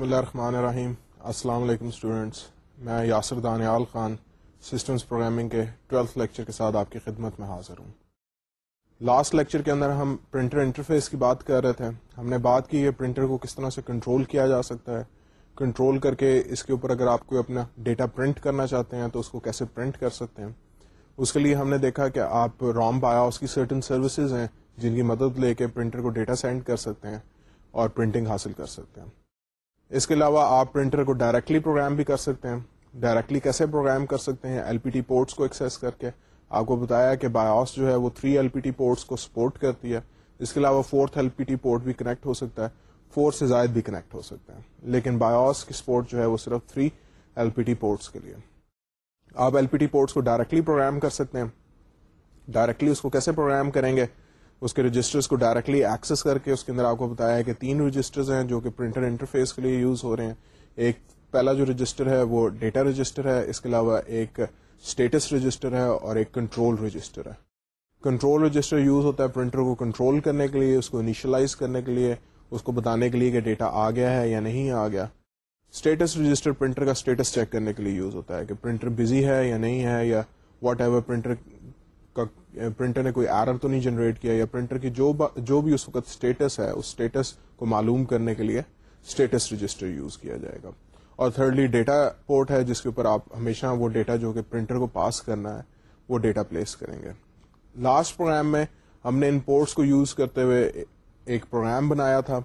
بسم اللہ الرحمن الرحیم۔ السلام علیکم اسٹوڈینٹس میں یاسر دانیال خان سسٹمز پروگرامنگ کے ٹویلتھ لیکچر کے ساتھ آپ کی خدمت میں حاضر ہوں۔ لاسٹ لیکچر کے اندر ہم پرنٹر انٹرفیس کی بات کر رہے تھے۔ ہم نے بات کی ہے پرنٹر کو کس طرح سے کنٹرول کیا جا سکتا ہے۔ کنٹرول کر کے اس کے اوپر اگر آپ کو اپنا ڈیٹا پرنٹ کرنا چاہتے ہیں تو اس کو کیسے پرنٹ کر سکتے ہیں؟ اس کے لیے ہم نے دیکھا کہ آپ روم بایا اس کی سرٹن سروسز ہیں جن کی مدد لے کے پرنٹر کو ڈیٹا سینڈ کر سکتے ہیں اور پرنٹنگ حاصل کر سکتے ہیں۔ اس کے علاوہ آپ پرنٹر کو ڈائریکٹلی پروگرام بھی کر سکتے ہیں۔ ڈائریکٹلی کیسے پروگرام کر سکتے ہیں؟ ایل پی ٹی پورٹس کو ایکسیس کر کے۔ آپ کو بتایا کہ بایوس جو ہے وہ three L P T ports کو سپورٹ کرتی ہے۔ اس کے علاوہ fourth L P T port بھی کنیکٹ ہو سکتا ہے۔ فور سے زائد بھی کنیکٹ ہو سکتا ہے۔ لیکن بایوس کی سپورٹ جو ہے وہ صرف three L P T ports کے لیے۔ آپ ایل پی ٹی پورٹس کو ڈائریکٹلی پروگرام کر سکتے ہیں۔ ڈائریکٹلی اس کو کیسے پروگرام کریں گے؟ اس کے رجسٹرز کو ڈائریکٹلی ایکسس کر کے اس کے اندر آپ کو بتایا ہے کہ تین رجسٹرز ہیں جو کہ پرنٹر انٹرفیس کے لیے یوز ہو رہے ہیں۔ ایک پہلا جو رجسٹر ہے وہ ڈیٹا رجسٹر ہے، اس کے علاوہ ایک اسٹیٹس رجسٹر ہے اور ایک کنٹرول رجسٹر ہے۔ کنٹرول رجسٹر یوز ہوتا ہے پرنٹر کو کنٹرول کرنے کے لیے، اس کو انیشلائز کرنے کے لیے، اس کو بتانے کے لیے کہ ڈیٹا آ گیا ہے یا نہیں آ گیا۔ اسٹیٹس رجسٹر پرنٹر کا اسٹیٹس چیک کرنے کے لیے یوز ہوتا ہے کہ پرنٹر بزی ہے یا نہیں ہے یا واٹ ایور پرنٹر کا eh, پرنٹر نے کوئی ایرر تو نہیں جنریٹ کیا یا پرنٹر کی جو با، جو بھی اس وقت اسٹیٹس ہے، اس اسٹیٹس کو معلوم کرنے کے لیے اسٹیٹس رجسٹر یوز کیا جائے گا۔ اور تھرڈلی ڈیٹا پورٹ ہے جس کے اوپر آپ ہمیشہ وہ ڈیٹا جو کہ پرنٹر کو پاس کرنا ہے، وہ ڈیٹا پلیس کریں گے۔ لاسٹ پروگرام میں ہم نے ان پورٹس کو یوز کرتے ہوئے ایک پروگرام بنایا تھا۔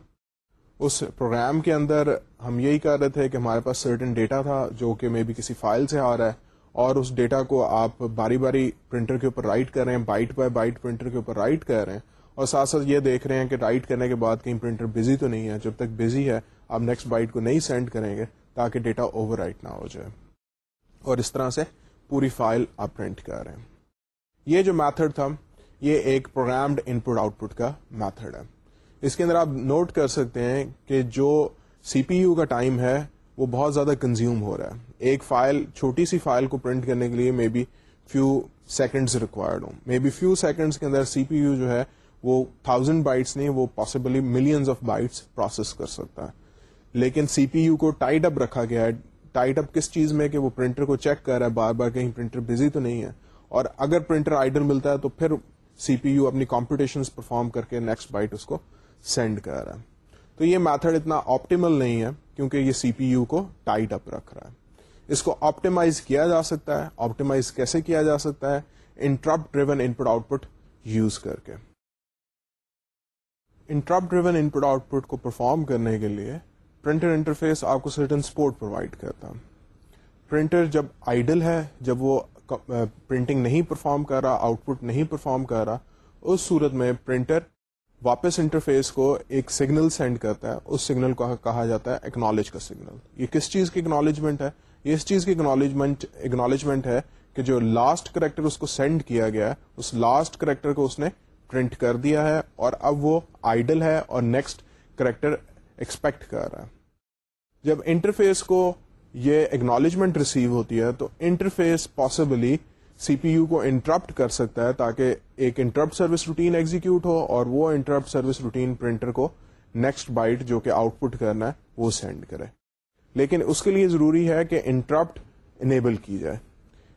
اس پروگرام کے اندر ہم یہی کر رہے تھے کہ ہمارے پاس سرٹن ڈیٹا تھا جو کہ مے بھی کسی فائل سے آ رہا ہے۔ اور اس ڈیٹا کو آپ باری باری پرنٹر کے اوپر رائٹ کر رہے ہیں، بائٹ بائی بائٹ پرنٹر کے اوپر رائٹ کر رہے ہیں۔ اور ساتھ ساتھ یہ دیکھ رہے ہیں کہ رائٹ کرنے کے بعد کہیں پرنٹر بزی تو نہیں ہے۔ جب تک بزی ہے، آپ نیکسٹ بائٹ کو نہیں سینڈ کریں گے تاکہ ڈیٹا اوور رائٹ نہ ہو جائے۔ اور اس طرح سے پوری فائل آپ پرنٹ کر رہے ہیں۔ یہ جو میتھڈ تھا، یہ ایک پروگرامڈ ان پٹ آؤٹ پٹ کا میتھڈ ہے۔ اس کے اندر آپ نوٹ کر سکتے ہیں کہ جو سی پی یو کا ٹائم ہے، وہ بہت زیادہ کنزیوم ہو رہا ہے۔ ایک فائل، چھوٹی سی فائل کو پرنٹ کرنے کے لیے may be few seconds required ہوں۔ مے بی فیو سیکنڈز کے اندر سی پی یو جو ہے، وہ تھاؤزینڈ بائٹس نہیں، وہ possibly millions of bytes process کر سکتا ہے۔ لیکن سی پی یو کو ٹائٹ اپ رکھا گیا ہے۔ ٹائٹ اپ کس چیز میں کہ وہ پرنٹر کو چیک کر رہا ہے؟ بار بار کہیں پرنٹر بزی تو نہیں ہے۔ اور اگر پرنٹر آئیڈر ملتا ہے تو پھر سی پی یو اپنی کمپٹیشن پرفارم کر کے نیکسٹ بائٹ اس کو سینڈ کر رہا ہے۔ تو یہ میتھڈ اتنا آپٹیمل نہیں ہے، کیونکہ یہ سی پی یو کو ٹائٹ اپ رکھ رہا ہے۔ اس کو آپٹیمائز کیا جا سکتا ہے آپٹیمائز کیسے کیا جا سکتا ہے؟ Interrupt driven input output use کر کے۔ Interrupt driven input output کو پرفارم کرنے کے لیے پرنٹر انٹرفیس آپ کو سرٹن سپورٹ پرووائڈ کرتا۔ پرنٹر جب آئیڈل ہے، جب وہ پرنٹنگ نہیں پرفارم کر رہا آؤٹ پٹ نہیں پرفارم کر رہا، اس صورت میں پرنٹر واپس انٹرفیس کو ایک سگنل سینڈ کرتا ہے۔ اس سگنل کو کہا جاتا ہے اکنالج کا سگنل یہ کس چیز کی اکنالجمنٹ ہے؟ یہ اس چیز کی اکنالجمنٹ اکنالجمنٹ ہے کہ جو لاسٹ کریکٹر اس کو سینڈ کیا گیا ہے، اس لاسٹ کریکٹر کو اس نے پرنٹ کر دیا ہے اور اب وہ آئیڈل ہے اور نیکسٹ کریکٹر ایکسپیکٹ کر رہا ہے۔ جب انٹرفیس کو یہ اکنالجمنٹ ریسیو ہوتی ہے، تو interface possibly C P U کو انٹرپٹ کر سکتا ہے تاکہ ایک انٹرپٹ سروس روٹین ایگزیکیوٹ ہو اور وہ انٹرپٹ سروس روٹین پرنٹر کو نیکسٹ بائٹ جو کہ آؤٹ پٹ کرنا ہے وہ سینڈ کرے۔ لیکن اس کے لیے ضروری ہے کہ انٹرپٹ انیبل کی جائے۔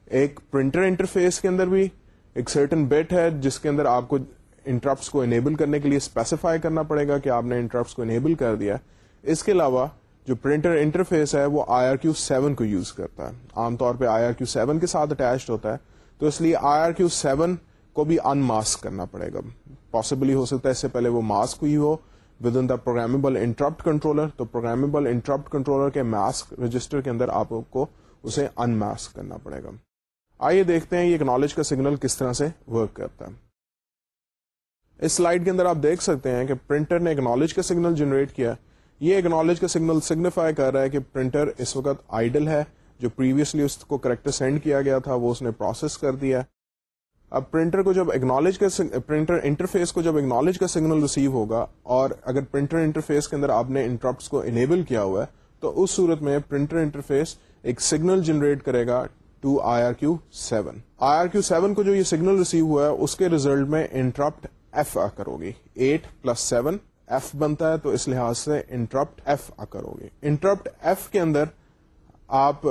ایک پرنٹر انٹرفیس کے اندر بھی ایک سرٹن بیٹ ہے جس کے اندر آپ کو انٹرپٹس کو انیبل کرنے کے لیے اسپیسیفائی کرنا پڑے گا کہ آپ نے انٹرپٹس کو انیبل کر دیا۔ اس کے علاوہ جو پرنٹر انٹرفیس ہے وہ آئی آر کیو سیون کو یوز کرتا ہے۔ عام طور پہ آئی آر کیو سیون کے ساتھ اٹیچڈ ہوتا ہے۔ تو اس لیے آئی آر کیو سیون کو بھی ان ماسک کرنا پڑے گا۔ پاسبلی ہو سکتا ہے اس سے پہلے وہ ماسک ہوئی ہو۔ Within the programmable interrupt controller تو پروگرامیبل انٹرپٹ کنٹرولر کے ماسک رجسٹر کے اندر آپ کو اسے ان ماسک کرنا پڑے گا۔ آئیے دیکھتے ہیں یہ نالج کا سگنل کس طرح سے ورک کرتا ہے۔ اس سلائڈ کے اندر آپ دیکھ سکتے ہیں کہ پرنٹر نے نالج کا سگنل جنریٹ کیا۔ یہ ایک نالج کا سگنل سگنیفائی کر رہا ہے کہ پرنٹر اس وقت آئیڈل ہے۔ جو پریویسلی اس کو کریکٹر سینڈ کیا گیا تھا، وہ اس نے پروسیس کر دیا۔ اب پرنٹر کو جب اکنالج کا پرنٹر انٹرفیس کو جب اکنالج کا سگنل ریسیو ہوگا اور اگر پرنٹر انٹرفیس کے اندر آپ نے انٹرپٹس کو انیبل کیا ہوا ہے، تو اس صورت میں پرنٹر انٹرفیس ایک سگنل جنریٹ کرے گا to I R Q seven I R Q seven کو جو یہ سگنل ریسیو ہوا ہے، اس کے ریزلٹ میں انٹرپٹ ایف آ کر ہوگی ایٹ پلس سیون ایف بنتا ہے، تو اس لحاظ سے انٹرپٹ ایف آ کر ہوگی انٹرپٹ ایف کے اندر آپ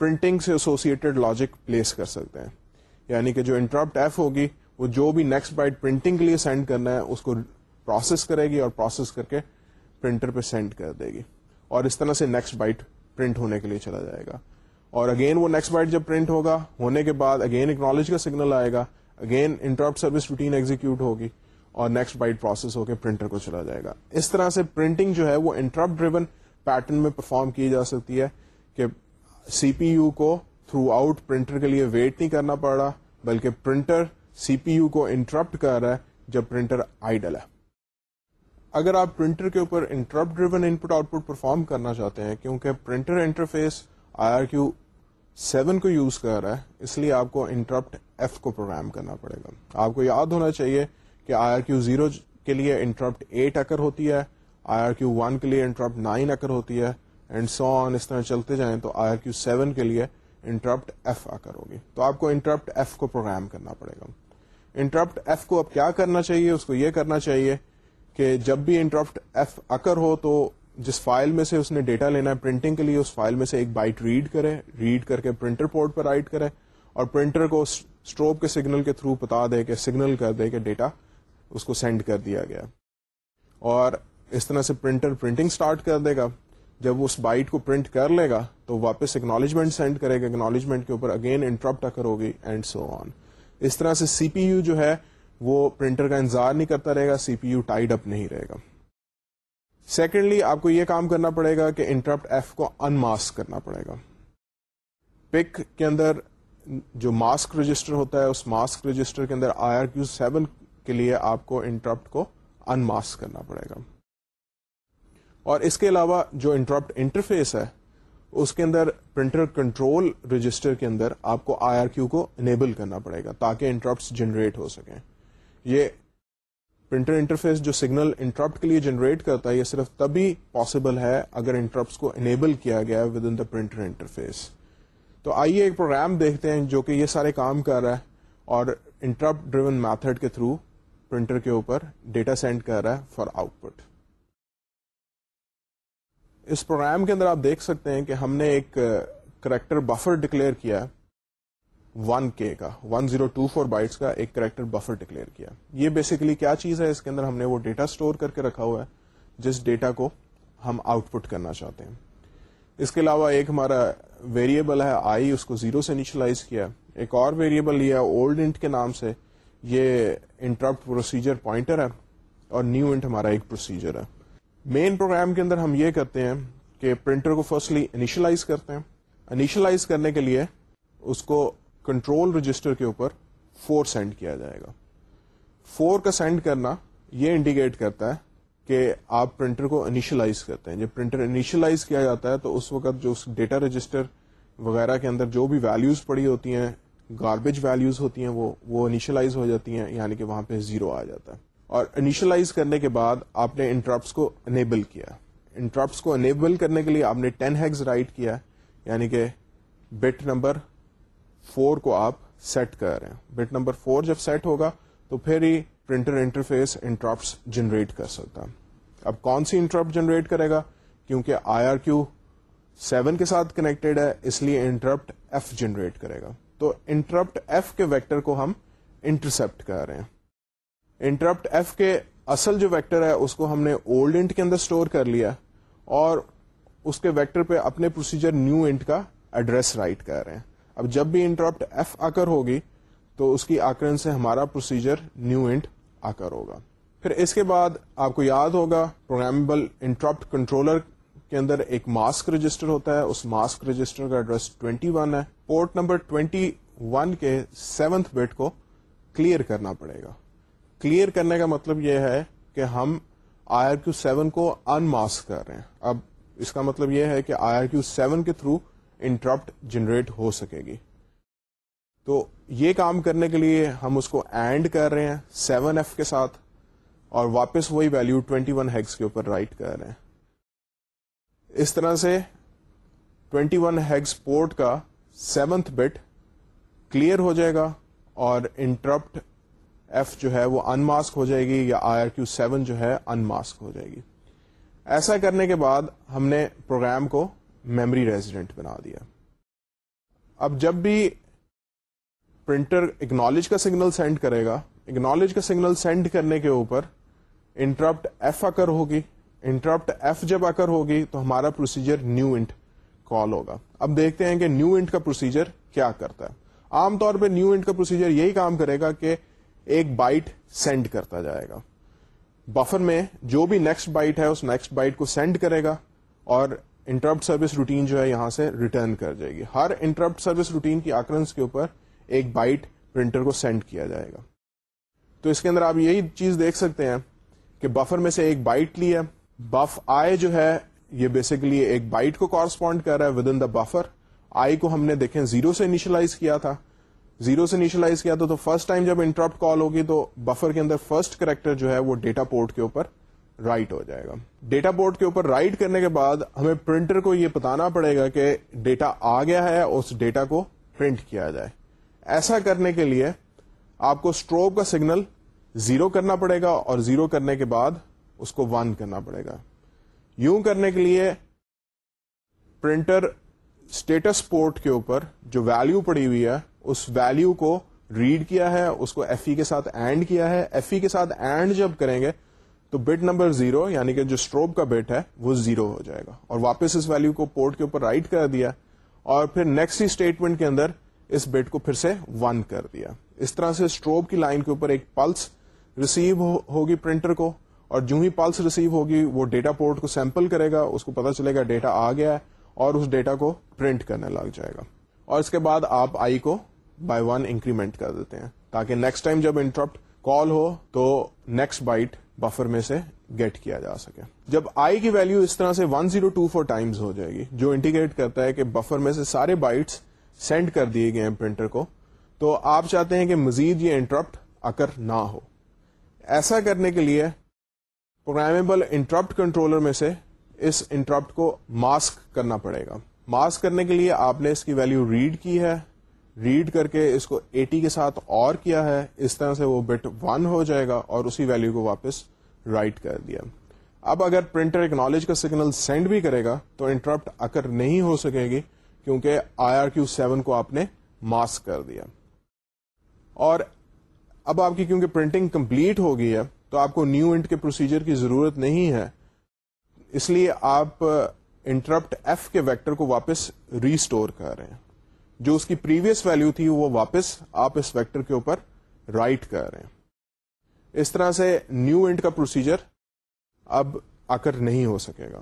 پرنٹنگ سے ایسوسیٹڈ لاجک پلیس کر سکتے ہیں۔ یعنی کہ جو انٹرپٹ ایف ہوگی، وہ جو بھی نیکسٹ بائٹ پرنٹنگ کے لیے سینڈ کرنا ہے، اس کو پروسیس کرے گی اور پروسیس کر کے پرنٹر پہ سینڈ کر دے گی۔ اور اس طرح سے نیکسٹ بائٹ پرنٹ ہونے کے لیے چلا جائے گا۔ اور اگین وہ نیکسٹ بائٹ جب پرنٹ ہوگا، ہونے کے بعد اگین اکنالج کا سگنل آئے گا again interrupt service routine execute ہوگی اور نیکسٹ بائٹ پروسیس ہو کے پرنٹر کو چلا جائے گا۔ اس طرح سے پرنٹنگ جو ہے، وہ انٹرپٹ ڈریون پیٹرن میں پرفارم کی جا سکتی ہے کہ سی پی یو کو تھرو آؤٹ پرنٹر کے لیے ویٹ نہیں کرنا پڑ رہا، بلکہ پرنٹر سی پی یو کو انٹرپٹ کر رہا ہے جب پرنٹر آئیڈل ہے۔ اگر آپ پرنٹر کے اوپر interrupt driven input output perform کرنا چاہتے ہیں، کیونکہ printer interface I R Q seven کو یوز کر رہا ہے، اس لیے آپ کو انٹرپٹ ایف کو پروگرام کرنا پڑے گا۔ آپ کو یاد ہونا چاہیے کہ آئی آر کیو زیرو کے لیے انٹرپٹ ایٹ اکر ہوتی ہے آئی آر کیو ون کے لیے انٹرپٹ نائن اکر ہوتی ہے اینڈ سو آن اس طرح چلتے جائیں تو آئی آر کیو سیون کے لیے انٹرپٹ ایف اکر ہوگی تو آپ کو انٹرپٹ ایف کو پروگرام کرنا پڑے گا۔ انٹرپٹ ایف کو اب کیا کرنا چاہیے؟ اس کو یہ کرنا چاہیے کہ جب بھی انٹرپٹ ایف اکر ہو تو جس فائل میں سے اس نے ڈیٹا لینا ہے پرنٹنگ کے لیے، اس فائل میں سے ایک بائٹ ریڈ کرے۔ ریڈ کر کے پرنٹر پورٹ پر رائٹ کرے اور پرنٹر کو اسٹروپ کے سگنل کے تھرو بتا دے کہ سگنل کر دے کہ ڈیٹا اس کو سینڈ کر دیا گیا۔ اور اس طرح سے پرنٹر پرنٹنگ سٹارٹ کر دے گا۔ جب وہ اس بائٹ کو پرنٹ کر لے گا تو واپس اکنالجمنٹ سینڈ کرے گا اکنالجمنٹ کے اوپر اگین انٹرپٹ اکر ہوگی اینڈ سو آن اس طرح سے سی پی یو جو ہے، وہ پرنٹر کا انتظار نہیں کرتا رہے گا سی پی یو ٹائڈ اپ نہیں رہے گا۔ سیکنڈلی آپ کو یہ کام کرنا پڑے گا کہ انٹرپٹ ایف کو ان ماسک کرنا پڑے گا۔ پک کے اندر جو ماسک رجسٹر ہوتا ہے، اس ماسک رجسٹر کے اندر آئی آر کیو سیون کے لیے آپ کو انٹرپٹ کو ان ماسک کرنا پڑے گا۔ اور اس کے علاوہ جو انٹرپٹ انٹرفیس ہے، اس کے اندر پرنٹر کنٹرول رجسٹر کے اندر آپ کو آئی آر کیو کو انیبل کرنا پڑے گا تاکہ انٹرپٹ جنریٹ ہو سکیں۔ یہ پرنٹر انٹرفیس جو سگنل انٹرپٹ کے لیے جنریٹ کرتا ہے، یہ صرف تبھی پاسبل ہے اگر انٹرپٹ کو انیبل کیا گیا within the printer interface تو آئیے ایک پروگرام دیکھتے ہیں جو کہ یہ سارے کام کر رہا ہے اور انٹرپٹ ڈریون میتھڈ کے تھرو پرنٹر کے اوپر ڈیٹا سینڈ کر رہا ہے فار آؤٹ پٹ اس پروگرام کے اندر آپ دیکھ سکتے ہیں کہ ہم نے ایک کریکٹر بفر ڈکلیئر کیا ون کے کا one zero two four bytes کا ایک کریکٹر بفر ڈکلیئر کیا یہ بیسیکلی کیا چیز ہے؟ اس کے اندر ہم نے وہ ڈیٹا اسٹور کر کے رکھا ہوا ہے، جس ڈیٹا کو ہم آؤٹ پٹ کرنا چاہتے ہیں۔ اس کے علاوہ ایک ہمارا ویریبل ہے آئی اس کو زیرو سے نیچلائز کیا ایک اور ویریبل لیا اولڈ انٹ کے نام سے۔ یہ انٹرپٹ پروسیجر پوائنٹر ہے اور نیو انٹ ہمارا ایک پروسیجر ہے۔ مین پروگرام کے اندر ہم یہ کرتے ہیں کہ پرنٹر کو فرسٹلی انیشلائز کرتے ہیں۔ انیشلائز کرنے کے لیے اس کو کنٹرول رجسٹر کے اوپر فور سینڈ کیا جائے گا۔ فور کا سینڈ کرنا یہ انڈیکیٹ کرتا ہے کہ آپ پرنٹر کو انیشلائز کرتے ہیں۔ جب پرنٹر انیشلائز کیا جاتا ہے تو اس وقت جو ڈیٹا رجسٹر وغیرہ کے اندر جو بھی ویلوز پڑی ہوتی ہیں گاربیج ویلوز ہوتی ہیں، وہ وہ انیشلائز ہو جاتی ہیں یعنی کہ وہاں پہ زیرو آ جاتا ہے۔ اور انیشلائز کرنے کے بعد آپ نے انٹرپٹس کو انیبل کیا۔ انٹرپٹس کو انیبل کرنے کے لیے آپ نے ٹین ہیگز رائٹ کیا یعنی کہ بٹ نمبر فور کو آپ سیٹ کر رہے ہیں۔ بٹ نمبر فور جب سیٹ ہوگا تو پھر ہی پرنٹر انٹرفیس انٹرپٹس جنریٹ کر سکتا اب کون سی انٹرپٹ جنریٹ کرے گا؟ کیونکہ آئی آر کیو سیون کے ساتھ کنیکٹڈ ہے، اس لیے انٹرپٹ ایف جنریٹ کرے گا۔ تو انٹرپٹ ایف کے ویکٹر کو ہم انٹرسپٹ کر رہے ہیں۔ انٹرپٹ ایف کے اصل جو ویکٹر ہے، اس کو ہم نے اولڈ انٹ کے اندر اسٹور کر لیا اور اس کے ویکٹر پہ اپنے پروسیجر نیو انٹ کا ایڈریس رائٹ کر رہے ہیں۔ اب جب بھی انٹرپٹ ایف آ کر ہوگی، تو اس کی آکرن سے ہمارا پروسیجر نیو انٹ آ کر ہوگا۔ پھر اس کے بعد آپ کو یاد ہوگا پروگرامیبل انٹرپٹ کنٹرولر کے اندر ایک ماسک رجسٹر ہوتا ہے۔ اس ماسک رجسٹر کا ایڈریس 21 ہے۔ پورٹ نمبر 21 کے سیونتھ بٹ کو کلیئر کرنا پڑے گا۔ کلیئر کرنے کا مطلب یہ ہے کہ ہم آئی آر کیو سیون کو ان ماسک کر رہے ہیں۔ اب اس کا مطلب یہ ہے کہ آئی آر کیو سیون کے تھرو انٹرپٹ جنریٹ ہو سکے گی۔ تو یہ کام کرنے کے لیے ہم اس کو اینڈ کر رہے ہیں سیون ایف کے ساتھ اور واپس وہی ویلو ٹوینٹی ون ہیگس کے اوپر رائٹ کر رہے ہیں۔ اس طرح سے ٹوینٹی ون ہیگس پورٹ کا سیونتھ بٹ کلیئر ہو جائے گا اور انٹرپٹ ایف جو ہے وہ ان ماسک ہو جائے گی یا آئی آر کیو سیون جو ہے ان ماسک ہو جائے گی۔ ایسا کرنے کے بعد ہم نے پروگرام کو میمری ریزیڈنٹ بنا دیا۔ اب جب بھی پرنٹر اکنالج کا سگنل سینڈ کرے گا اکنالج کا سگنل سینڈ کرنے کے اوپر انٹرپٹ ایف اکر ہوگی۔ انٹرپٹ ایف جب اکر ہوگی تو ہمارا پروسیجر نیو انٹ کال ہوگا۔ اب دیکھتے ہیں کہ نیو انٹ کا پروسیجر کیا کرتا ہے۔ عام طور پہ نیو انٹ کا پروسیجر یہی کام کرے گا کہ ایک بائٹ سینڈ کرتا جائے گا۔ بفر میں جو بھی نیکسٹ بائٹ ہے، اس نیکسٹ بائٹ کو سینڈ کرے گا اور انٹرپٹ سروس روٹین جو ہے یہاں سے ریٹرن کر جائے گی۔ ہر انٹرپٹ سروس روٹین کی آکرنس کے اوپر ایک بائٹ پرنٹر کو سینڈ کیا جائے گا۔ تو اس کے اندر آپ یہی چیز دیکھ سکتے ہیں کہ بفر میں سے ایک بائٹ لی ہے۔ بف آئی جو ہے، یہ بیسکلی ایک بائٹ کو کارسپونڈ کر رہا ہے ود ان دا بفر آئی کو ہم نے دیکھیں زیرو سے انیشلائز کیا تھا۔ زیرو سے انیشلائز کیا تھا تو فرسٹ ٹائم جب انٹرپٹ کال ہوگی تو بفر کے اندر فرسٹ کریکٹر جو ہے وہ ڈیٹا پورٹ کے اوپر رائٹ ہو جائے گا۔ ڈیٹا پورٹ کے اوپر رائٹ کرنے کے بعد ہمیں پرنٹر کو یہ بتانا پڑے گا کہ ڈیٹا آ گیا ہے اس ڈیٹا کو پرنٹ کیا جائے۔ ایسا کرنے کے لیے آپ کو اسٹروب کا سگنل زیرو کرنا پڑے گا اور زیرو کرنے کے بعد اس کو ون کرنا پڑے گا۔ یوں کرنے کے لیے پرنٹر اسٹیٹس پورٹ کے اوپر جو ویلو پڑی ہوئی ہے اس ویلو کو ریڈ کیا ہے، اس کو ایف ای کے ساتھ اینڈ کیا ہے۔ ایف ای کے ساتھ اینڈ جب کریں گے، تو بٹ نمبر زیرو یعنی کہ جو اسٹروب کا بٹ ہے، وہ زیرو ہو جائے گا۔ اور واپس اس ویلو کو پورٹ کے اوپر رائٹ کر دیا، اور پھر نیکسٹ اسٹیٹمنٹ کے اندر اس بٹ کو پھر سے ون کر دیا۔ اس طرح سے اسٹروب کی لائن کے اوپر ایک پلس ریسیو ہوگی پرنٹر کو، اور جو ہی پلس ریسیو ہوگی، وہ ڈیٹا پورٹ کو سیمپل کرے گا، اس کو پتا چلے گا ڈیٹا آ گیا ہے، اور اس ڈیٹا کو پرنٹ کرنے لگ جائے گا۔ اور اس کے بعد آپ آئی کو بائی ون انکریمنٹ کر دیتے ہیں۔ تاکہ نیکسٹ ٹائم جب انٹرپٹ کال ہو تو نیکسٹ بائٹ بفر میں سے گیٹ کیا جا سکے۔ جب آئی کی ویلو اس طرح سے 1024 ٹائمز ہو جائے گی، جو انڈیکیٹ کرتا ہے کہ بفر میں سے سارے بائٹس سینڈ کر دیے گئے ہیں پرنٹر کو، تو آپ چاہتے ہیں کہ مزید یہ انٹرپٹ اکر نہ ہو۔ ایسا کرنے کے لیے پروگرامیبل انٹرپٹ کنٹرولر میں سے اس انٹرپٹ کو ماسک کرنا پڑے گا۔ ماسک کرنے کے لیے آپ نے اس کی ویلو ریڈ کی ہے۔ ریڈ کر کے اس کو ایٹی کے ساتھ اور کیا ہے، اس طرح سے وہ بٹ ون ہو جائے گا اور اسی ویلو کو واپس رائٹ کر دیا۔ اب اگر پرنٹر اکنالج کا سگنل سینڈ بھی کرے گا، تو انٹرپٹ اکر نہیں ہو سکے گی، کیونکہ آئی آر کیو سیون کو آپ نے ماسک کر دیا۔ اور اب آپ کی کیونکہ پرنٹنگ کمپلیٹ ہو گئی ہے، تو آپ کو نیو انٹ کے پروسیجر کی ضرورت نہیں ہے۔ اس لیے آپ انٹرپٹ ایف کے ویکٹر کو واپس ریسٹور کر رہے ہیں۔ جو اس کی پریویس ویلو تھی وہ واپس آپ اس ویکٹر کے اوپر رائٹ کر رہے ہیں۔ اس طرح سے نیو انٹ کا پروسیجر اب آ کر نہیں ہو سکے گا۔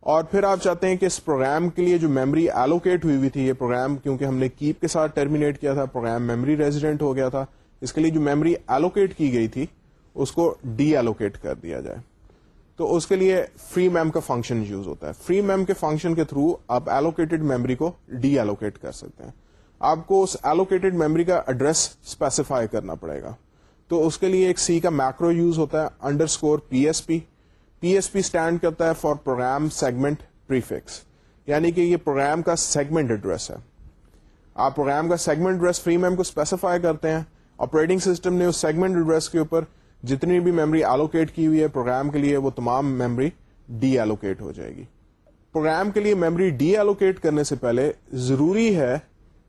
اور پھر آپ چاہتے ہیں کہ اس پروگرام کے لیے جو میموری ایلوکیٹ ہوئی ہوئی تھی، یہ پروگرام کیونکہ ہم نے کیپ کے ساتھ ٹرمینیٹ کیا تھا پروگرام میموری ریزیڈنٹ ہو گیا تھا، اس کے لیے جو میموری ایلوکیٹ کی گئی تھی، اس کو ڈی ایلوکیٹ کر دیا جائے۔ تو اس کے لیے فری میم کا فنکشن یوز ہوتا ہے۔ فری میم کے فنکشن کے تھرو آپ ایلوکیٹڈ میموری کو ڈی ایلوکیٹ کر سکتے ہیں۔ آپ کو اس ایلوکیٹڈ میموری کا ایڈریس اسپیسیفائی کرنا پڑے گا۔ تو اس کے لیے ایک سی کا میکرو یوز ہوتا ہے underscore P S P P S P stand کرتا ہے فار پروگرام سیگمنٹ پریفکس یعنی کہ یہ پروگرام کا سیگمنٹ ایڈریس ہے۔ آپ پروگرام کا سیگمنٹ ایڈریس فری میم کو اسپیسیفائی کرتے ہیں۔ آپریٹنگ سسٹم نے اس سیگمنٹ ایڈریس کے اوپر جتنی بھی میموری ایلوکیٹ کی ہوئی ہے پروگرام کے لیے وہ تمام میموری ڈی ایلوکیٹ ہو جائے گی۔ پروگرام کے لیے میموری ڈی ایلوکیٹ کرنے سے پہلے ضروری ہے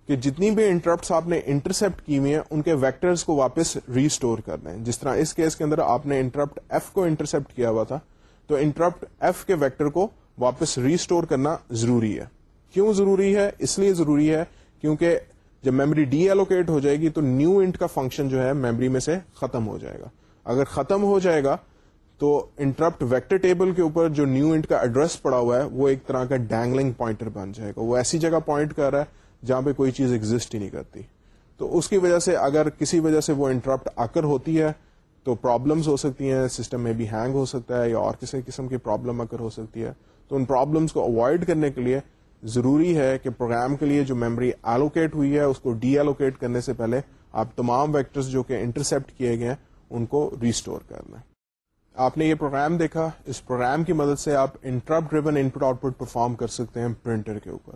کہ جتنی بھی انٹرپٹس آپ نے انٹرسپٹ کی ہوئی ہیں، ان کے ویکٹرز کو واپس ریسٹور کر دیں۔ جس طرح اس کیس کے اندر آپ نے انٹرپٹ ایف کو انٹرسپٹ کیا ہوا تھا، تو انٹرپٹ ایف کے ویکٹر کو واپس ریسٹور کرنا ضروری ہے۔ کیوں ضروری ہے؟ اس لیے ضروری ہے کیونکہ جب میموری ڈی ایلوکیٹ ہو جائے گی، تو نیو انٹ کا فنکشن جو ہے میموری میں سے ختم ہو جائے گا۔ اگر ختم ہو جائے گا تو انٹرپٹ ویکٹر ٹیبل کے اوپر جو نیو انٹ کا ایڈریس پڑا ہوا ہے، وہ ایک طرح کا ڈینگلنگ پوائنٹر بن جائے گا۔ وہ ایسی جگہ پوائنٹ کر رہا ہے جہاں پہ کوئی چیز ایگزٹ ہی نہیں کرتی۔ تو اس کی وجہ سے اگر کسی وجہ سے وہ انٹرپٹ آکر ہوتی ہے، تو پرابلمس ہو سکتی ہیں سسٹم میں بھی ہینگ ہو سکتا ہے یا اور کسی قسم کی پرابلم اگر ہو سکتی ہے۔ تو ان پرابلمس کو اوائڈ کرنے کے لیے ضروری ہے کہ پروگرام کے لیے جو میموری ایلوکیٹ ہوئی ہے، اس کو ڈی ایلوکیٹ کرنے سے پہلے آپ تمام ویکٹرز جو کہ انٹرسپٹ کیے گئے ہیں ان کو ریسٹور کر لیں آپ نے یہ پروگرام دیکھا، اس پروگرام کی مدد سے آپ interrupt driven input output perform کر سکتے ہیں پرنٹر کے اوپر۔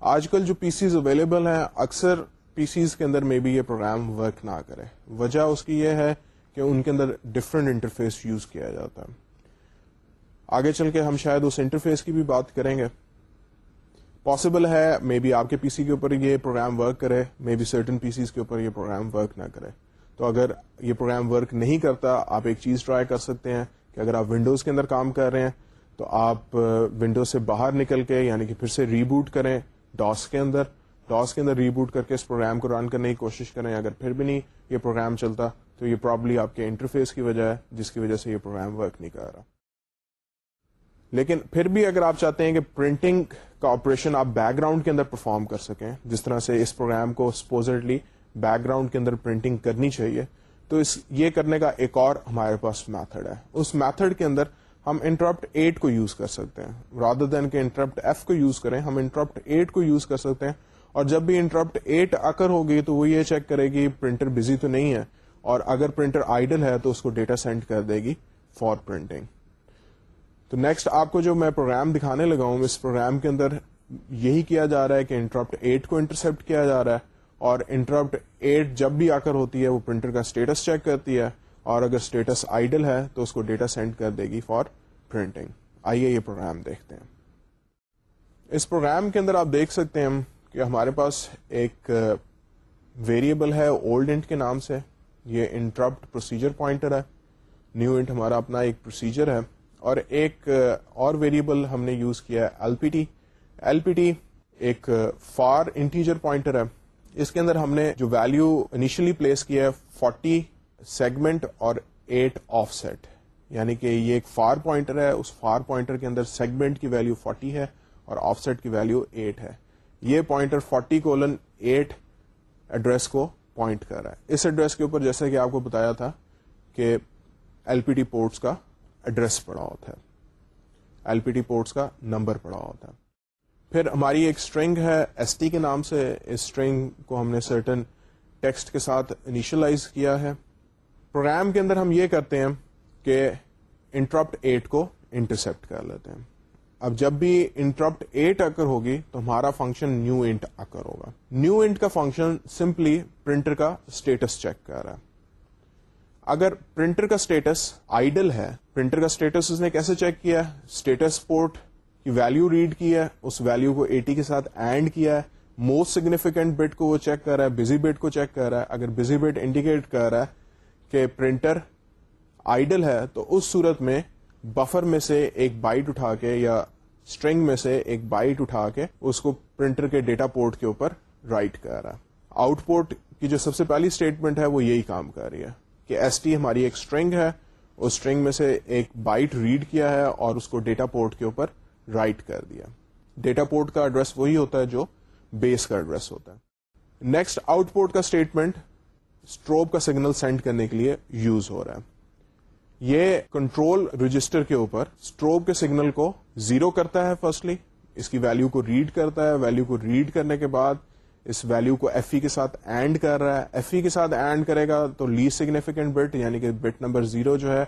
آج کل جو پی سیز اویلیبل ہیں، اکثر پی سیز کے اندر میں بھی یہ پروگرام ورک نہ کرے۔ وجہ اس کی یہ ہے کہ ان کے اندر ڈفرینٹ انٹرفیس یوز کیا جاتا ہے۔ آگے چل کے ہم شاید اس انٹرفیس کی بھی بات کریں گے۔ پاسبل ہے مے بی آپ کے پی سی کے اوپر یہ پروگرام ورک کرے may be certain P Cs کے اوپر یہ پروگرام ورک نہ کرے۔ تو اگر یہ پروگرام ورک نہیں کرتا، آپ ایک چیز ٹرائی کر سکتے ہیں کہ اگر آپ ونڈوز کے اندر کام کر رہے ہیں، تو آپ ونڈوز سے باہر نکل کے یعنی کہ پھر سے ریبوٹ کریں ڈاس کے اندر. ڈاس کے اندر ریبوٹ کر کے اس پروگرام کو رن کرنے کی کوشش کریں. اگر پھر بھی نہیں یہ پروگرام چلتا، تو یہ پرابلی آپ کے انٹرفیس کی وجہ ہے، جس کی وجہ سے یہ پروگرام ورک نہیں کر رہا. لیکن پھر بھی اگر آپ چاہتے ہیں کہ پرنٹنگ کا آپریشن آپ بیک گراؤنڈ کے اندر پرفارم کر سکیں، جس طرح سے اس پروگرام کو سپوزٹلی بیک گراؤنڈ کے اندر پرنٹنگ کرنی چاہیے۔ تو اس یہ کرنے کا ایک اور ہمارے پاس میتھڈ ہے۔ اس میتھڈ کے اندر ہم انٹرپٹ ایٹ کو یوز کر سکتے ہیں۔ رادر دین کے انٹرپٹ ایف کو یوز کریں، ہم انٹرپٹ ایٹ کو یوز کر سکتے ہیں۔ اور جب بھی انٹرپٹ ایٹ اکر ہوگی تو وہ یہ چیک کرے گی پرنٹر بزی تو نہیں ہے۔ اور اگر پرنٹر آئیڈل ہے تو اس کو ڈیٹا سینڈ کر دے گی فار پرنٹنگ تو نیکسٹ آپ کو جو میں پروگرام دکھانے لگا ہوں، اس پروگرام کے اندر یہی کیا جا رہا ہے کہ انٹرپٹ ایٹ کو انٹرسپٹ کیا جا رہا ہے۔ اور انٹرپٹ ایٹ جب بھی آ کر ہوتی ہے، وہ پرنٹر کا اسٹیٹس چیک کرتی ہے اور اگر اسٹیٹس آئیڈل ہے تو اس کو ڈیٹا سینڈ کر دے گی فار پرنٹنگ آئیے یہ پروگرام دیکھتے ہیں۔ اس پروگرام کے اندر آپ دیکھ سکتے ہیں کہ ہمارے پاس ایک ویریبل ہے اولڈ انٹ کے نام سے۔ یہ انٹرپٹ پروسیجر پوائنٹر ہے۔ نیو انٹ ہمارا اپنا ایک پروسیجر ہے۔ اور ایک اور ویریبل ہم نے یوز کیا ہے L P T L P T ایک فار انٹیجر پوائنٹر ہے۔ اس کے اندر ہم نے جو ویلو انیشلی پلیس کیا ہے فورٹی سیگمنٹ اور ایٹ آف سیٹ یعنی کہ یہ ایک فار پوائنٹر ہے، اس فار پوائنٹر کے اندر سیگمنٹ کی ویلو 40 ہے اور آف سیٹ کی ویلو 8 ہے۔ یہ پوائنٹر 40 کولن 8 ایڈریس کو پوائنٹ کر رہا ہے۔ اس ایڈریس کے اوپر جیسے کہ آپ کو بتایا تھا کہ ایل پی ٹی پورٹس کا ایڈریس پڑا ہوتا ہے۔ ایل پی ٹی پورٹس کا نمبر پڑا ہوتا ہے۔ پھر ہماری ایک اسٹرنگ ہے ایس ٹی کے نام سے اس اسٹرنگ کو ہم نے سرٹن ٹیکسٹ کے ساتھ انیشلائز کیا ہے۔ پروگرام کے اندر ہم یہ کرتے ہیں کہ انٹرپٹ ایٹ کو انٹرسپٹ کر لیتے ہیں۔ اب جب بھی انٹرپٹ ایٹ اکر ہوگی تو ہمارا فنکشن نیو انٹ اکر ہوگا۔ نیو انٹ کا فنکشن سمپلی پرنٹر کا اسٹیٹس چیک کر رہا ہے۔ اگر پرنٹر کا اسٹیٹس آئیڈل ہے پرنٹر کا اسٹیٹس اس نے کیسے چیک کیا اسٹیٹس پورٹ کی ویلو ریڈ کی ہے، اس ویلو کو ایٹی کے ساتھ اینڈ کیا ہے۔ موسٹ سگنیفیکینٹ بٹ کو وہ چیک کر رہا ہے بزی بٹ کو چیک کر رہا ہے۔ اگر بزی بٹ انڈیکیٹ کر رہا ہے کہ پرنٹر آئیڈل ہے، تو اس صورت میں بفر میں سے ایک بائٹ اٹھا کے یا اسٹرنگ میں سے ایک بائٹ اٹھا کے اس کو پرنٹر کے ڈیٹا پورٹ کے اوپر رائٹ کر رہا ہے۔ آؤٹ پورٹ کی جو سب سے پہلی اسٹیٹمنٹ ہے، وہ یہی کام کر رہی ہے کہ ایس ٹی ہماری ایک اسٹرنگ ہے، اس اسٹرنگ میں سے ایک بائٹ ریڈ کیا ہے اور اس کو ڈیٹا پورٹ کے اوپر رائٹ کر دیا۔ ڈیٹا پورٹ کا ایڈریس وہی ہوتا ہے جو بیس کا ایڈریس ہوتا ہے۔ نیکسٹ، آؤٹ پورٹ کا اسٹیٹمنٹ اسٹروب کا سگنل سینڈ کرنے کے لیے یوز ہو رہا ہے۔ یہ کنٹرول رجسٹر کے اوپر اسٹروب کے سگنل کو زیرو کرتا ہے فرسٹلی، اس کی ویلو کو ریڈ کرتا ہے۔ ویلو کو ریڈ کرنے کے بعد اس ویلو کو ایف ای کے ساتھ اینڈ کر رہا ہے۔ ایف ای کے ساتھ اینڈ کرے گا تو لیسٹ سگنیفیکینٹ بٹ یعنی کہ بٹ نمبر زیرو جو ہے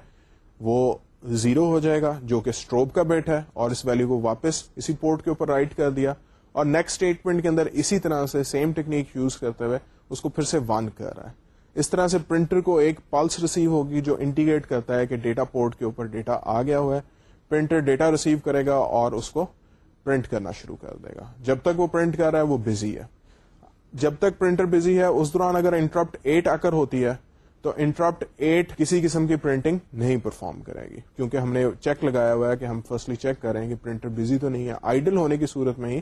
وہ زیرو ہو جائے گا، جو کہ اسٹروب کا بٹ ہے، اور اس ویلو کو واپس اسی پورٹ کے اوپر رائٹ کر دیا۔ اور نیکسٹ اسٹیٹمنٹ کے اندر اسی طرح سے سیم ٹیکنیک یوز کرتے ہوئے اس کو پھر سے ون کر رہا ہے۔ اس طرح سے پرنٹر کو ایک پلس ریسیو ہوگی جو انٹیگریٹ کرتا ہے کہ ڈیٹا پورٹ کے اوپر ڈیٹا آ گیا ہوا ہے۔ پرنٹر ڈیٹا ریسیو کرے گا اور اس کو پرنٹ کرنا شروع کر دے گا۔ جب تک وہ پرنٹ کر رہا ہے، وہ بزی ہے۔ جب تک پرنٹر بزی ہے، اس دوران اگر انٹرپٹ ایٹ آ کر ہوتی ہے تو انٹرپٹ ایٹ کسی قسم کی پرنٹنگ نہیں پرفارم کرے گی۔ کیونکہ ہم نے چیک لگایا ہوا ہے کہ ہم فرسٹلی چیک کر رہے ہیں کہ پرنٹر بزی تو نہیں ہے۔ آئیڈل ہونے کی صورت میں ہی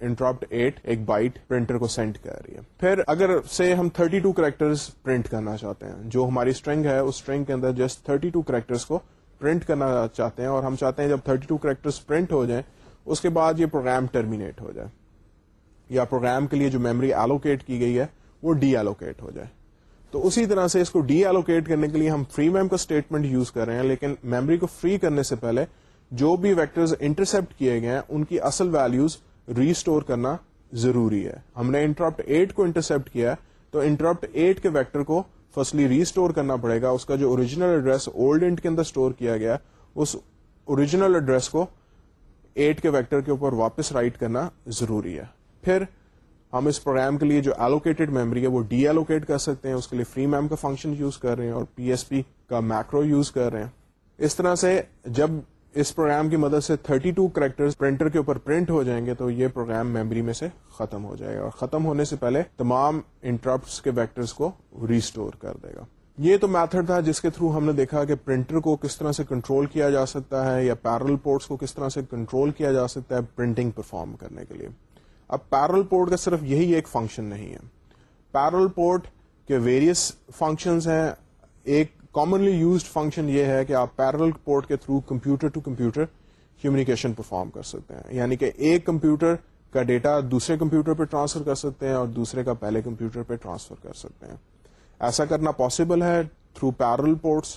انٹرپٹ ایٹ ایک بائٹ پرنٹر کو سینڈ کر رہی ہے۔ پھر اگر سے ہم 32 ٹو کریکٹر پرنٹ کرنا چاہتے ہیں، جو ہماری اسٹرنگ ہے، اس اسٹرنگ کے اندر جسٹ 32 ٹو کریکٹر کو پرنٹ کرنا چاہتے ہیں اور ہم چاہتے ہیں جب 32 ٹو کریکٹر پرنٹ ہو جائیں، اس کے بعد یہ پروگرام ٹرمینیٹ ہو جائے۔ یا پروگرام کے لیے جو میموری ایلوکیٹ کی گئی ہے، وہ ڈی ایلوکیٹ ہو جائے۔ تو اسی طرح سے اس کو ڈی ایلوکیٹ کرنے کے لیے ہم فری میم کا اسٹیٹمنٹ یوز کر رہے ہیں، لیکن میموری کو فری کرنے سے پہلے جو بھی ویکٹرز انٹرسپٹ کیے گئے ہیں، ان کی اصل ویلوز ریسٹور کرنا ضروری ہے۔ ہم نے انٹرپٹ ایٹ کو انٹرسپٹ کیا تو انٹرپٹ ایٹ کے ویکٹر کو فرسٹلی ریسٹور کرنا پڑے گا۔ اس کا جو اوریجنل ایڈریس اولڈ انٹ کے اندر اسٹور کیا گیا، اس اوریجنل ایڈریس کو ایٹ کے ویکٹر کے اوپر واپس رائٹ کرنا ضروری ہے۔ پھر ہم اس پروگرام کے لیے جو ایلوکیٹڈ میموری ہے وہ ڈی ایلوکیٹ کر سکتے ہیں، اس کے لیے فری میم کا فنکشن یوز کر رہے ہیں اور پی ایس پی کا میکرو یوز کر رہے ہیں۔ اس طرح سے جب اس پروگرام کی مدد سے 32 ٹو کریکٹر پرنٹر کے اوپر پرنٹ ہو جائیں گے تو یہ پروگرام میموری میں سے ختم ہو جائے گا اور ختم ہونے سے پہلے تمام انٹرپٹس کے ویکٹرز کو ریسٹور کر دے گا۔ یہ تو میتھڈ تھا جس کے تھرو ہم نے دیکھا کہ پرنٹر کو کس طرح سے کنٹرول کیا جا سکتا ہے یا پیرل پورٹس کو کس طرح سے کنٹرول کیا جا سکتا ہے پرنٹنگ پرفارم کرنے کے لیے۔ اب پیرل پورٹ کا صرف یہی ایک فنکشن نہیں ہے۔ پیرل پورٹ کے ویریس فنکشنز ہیں۔ ایک کامنلی یوزڈ فنکشن یہ ہے کہ آپ پیرل پورٹ کے through computer to computer communication perform کر سکتے ہیں۔ یعنی کہ ایک کمپیوٹر کا ڈیٹا دوسرے کمپیوٹر پہ ٹرانسفر کر سکتے ہیں اور دوسرے کا پہلے کمپیوٹر پہ ٹرانسفر کر سکتے ہیں۔ ایسا کرنا پاسبل ہے تھرو پیرل پورٹس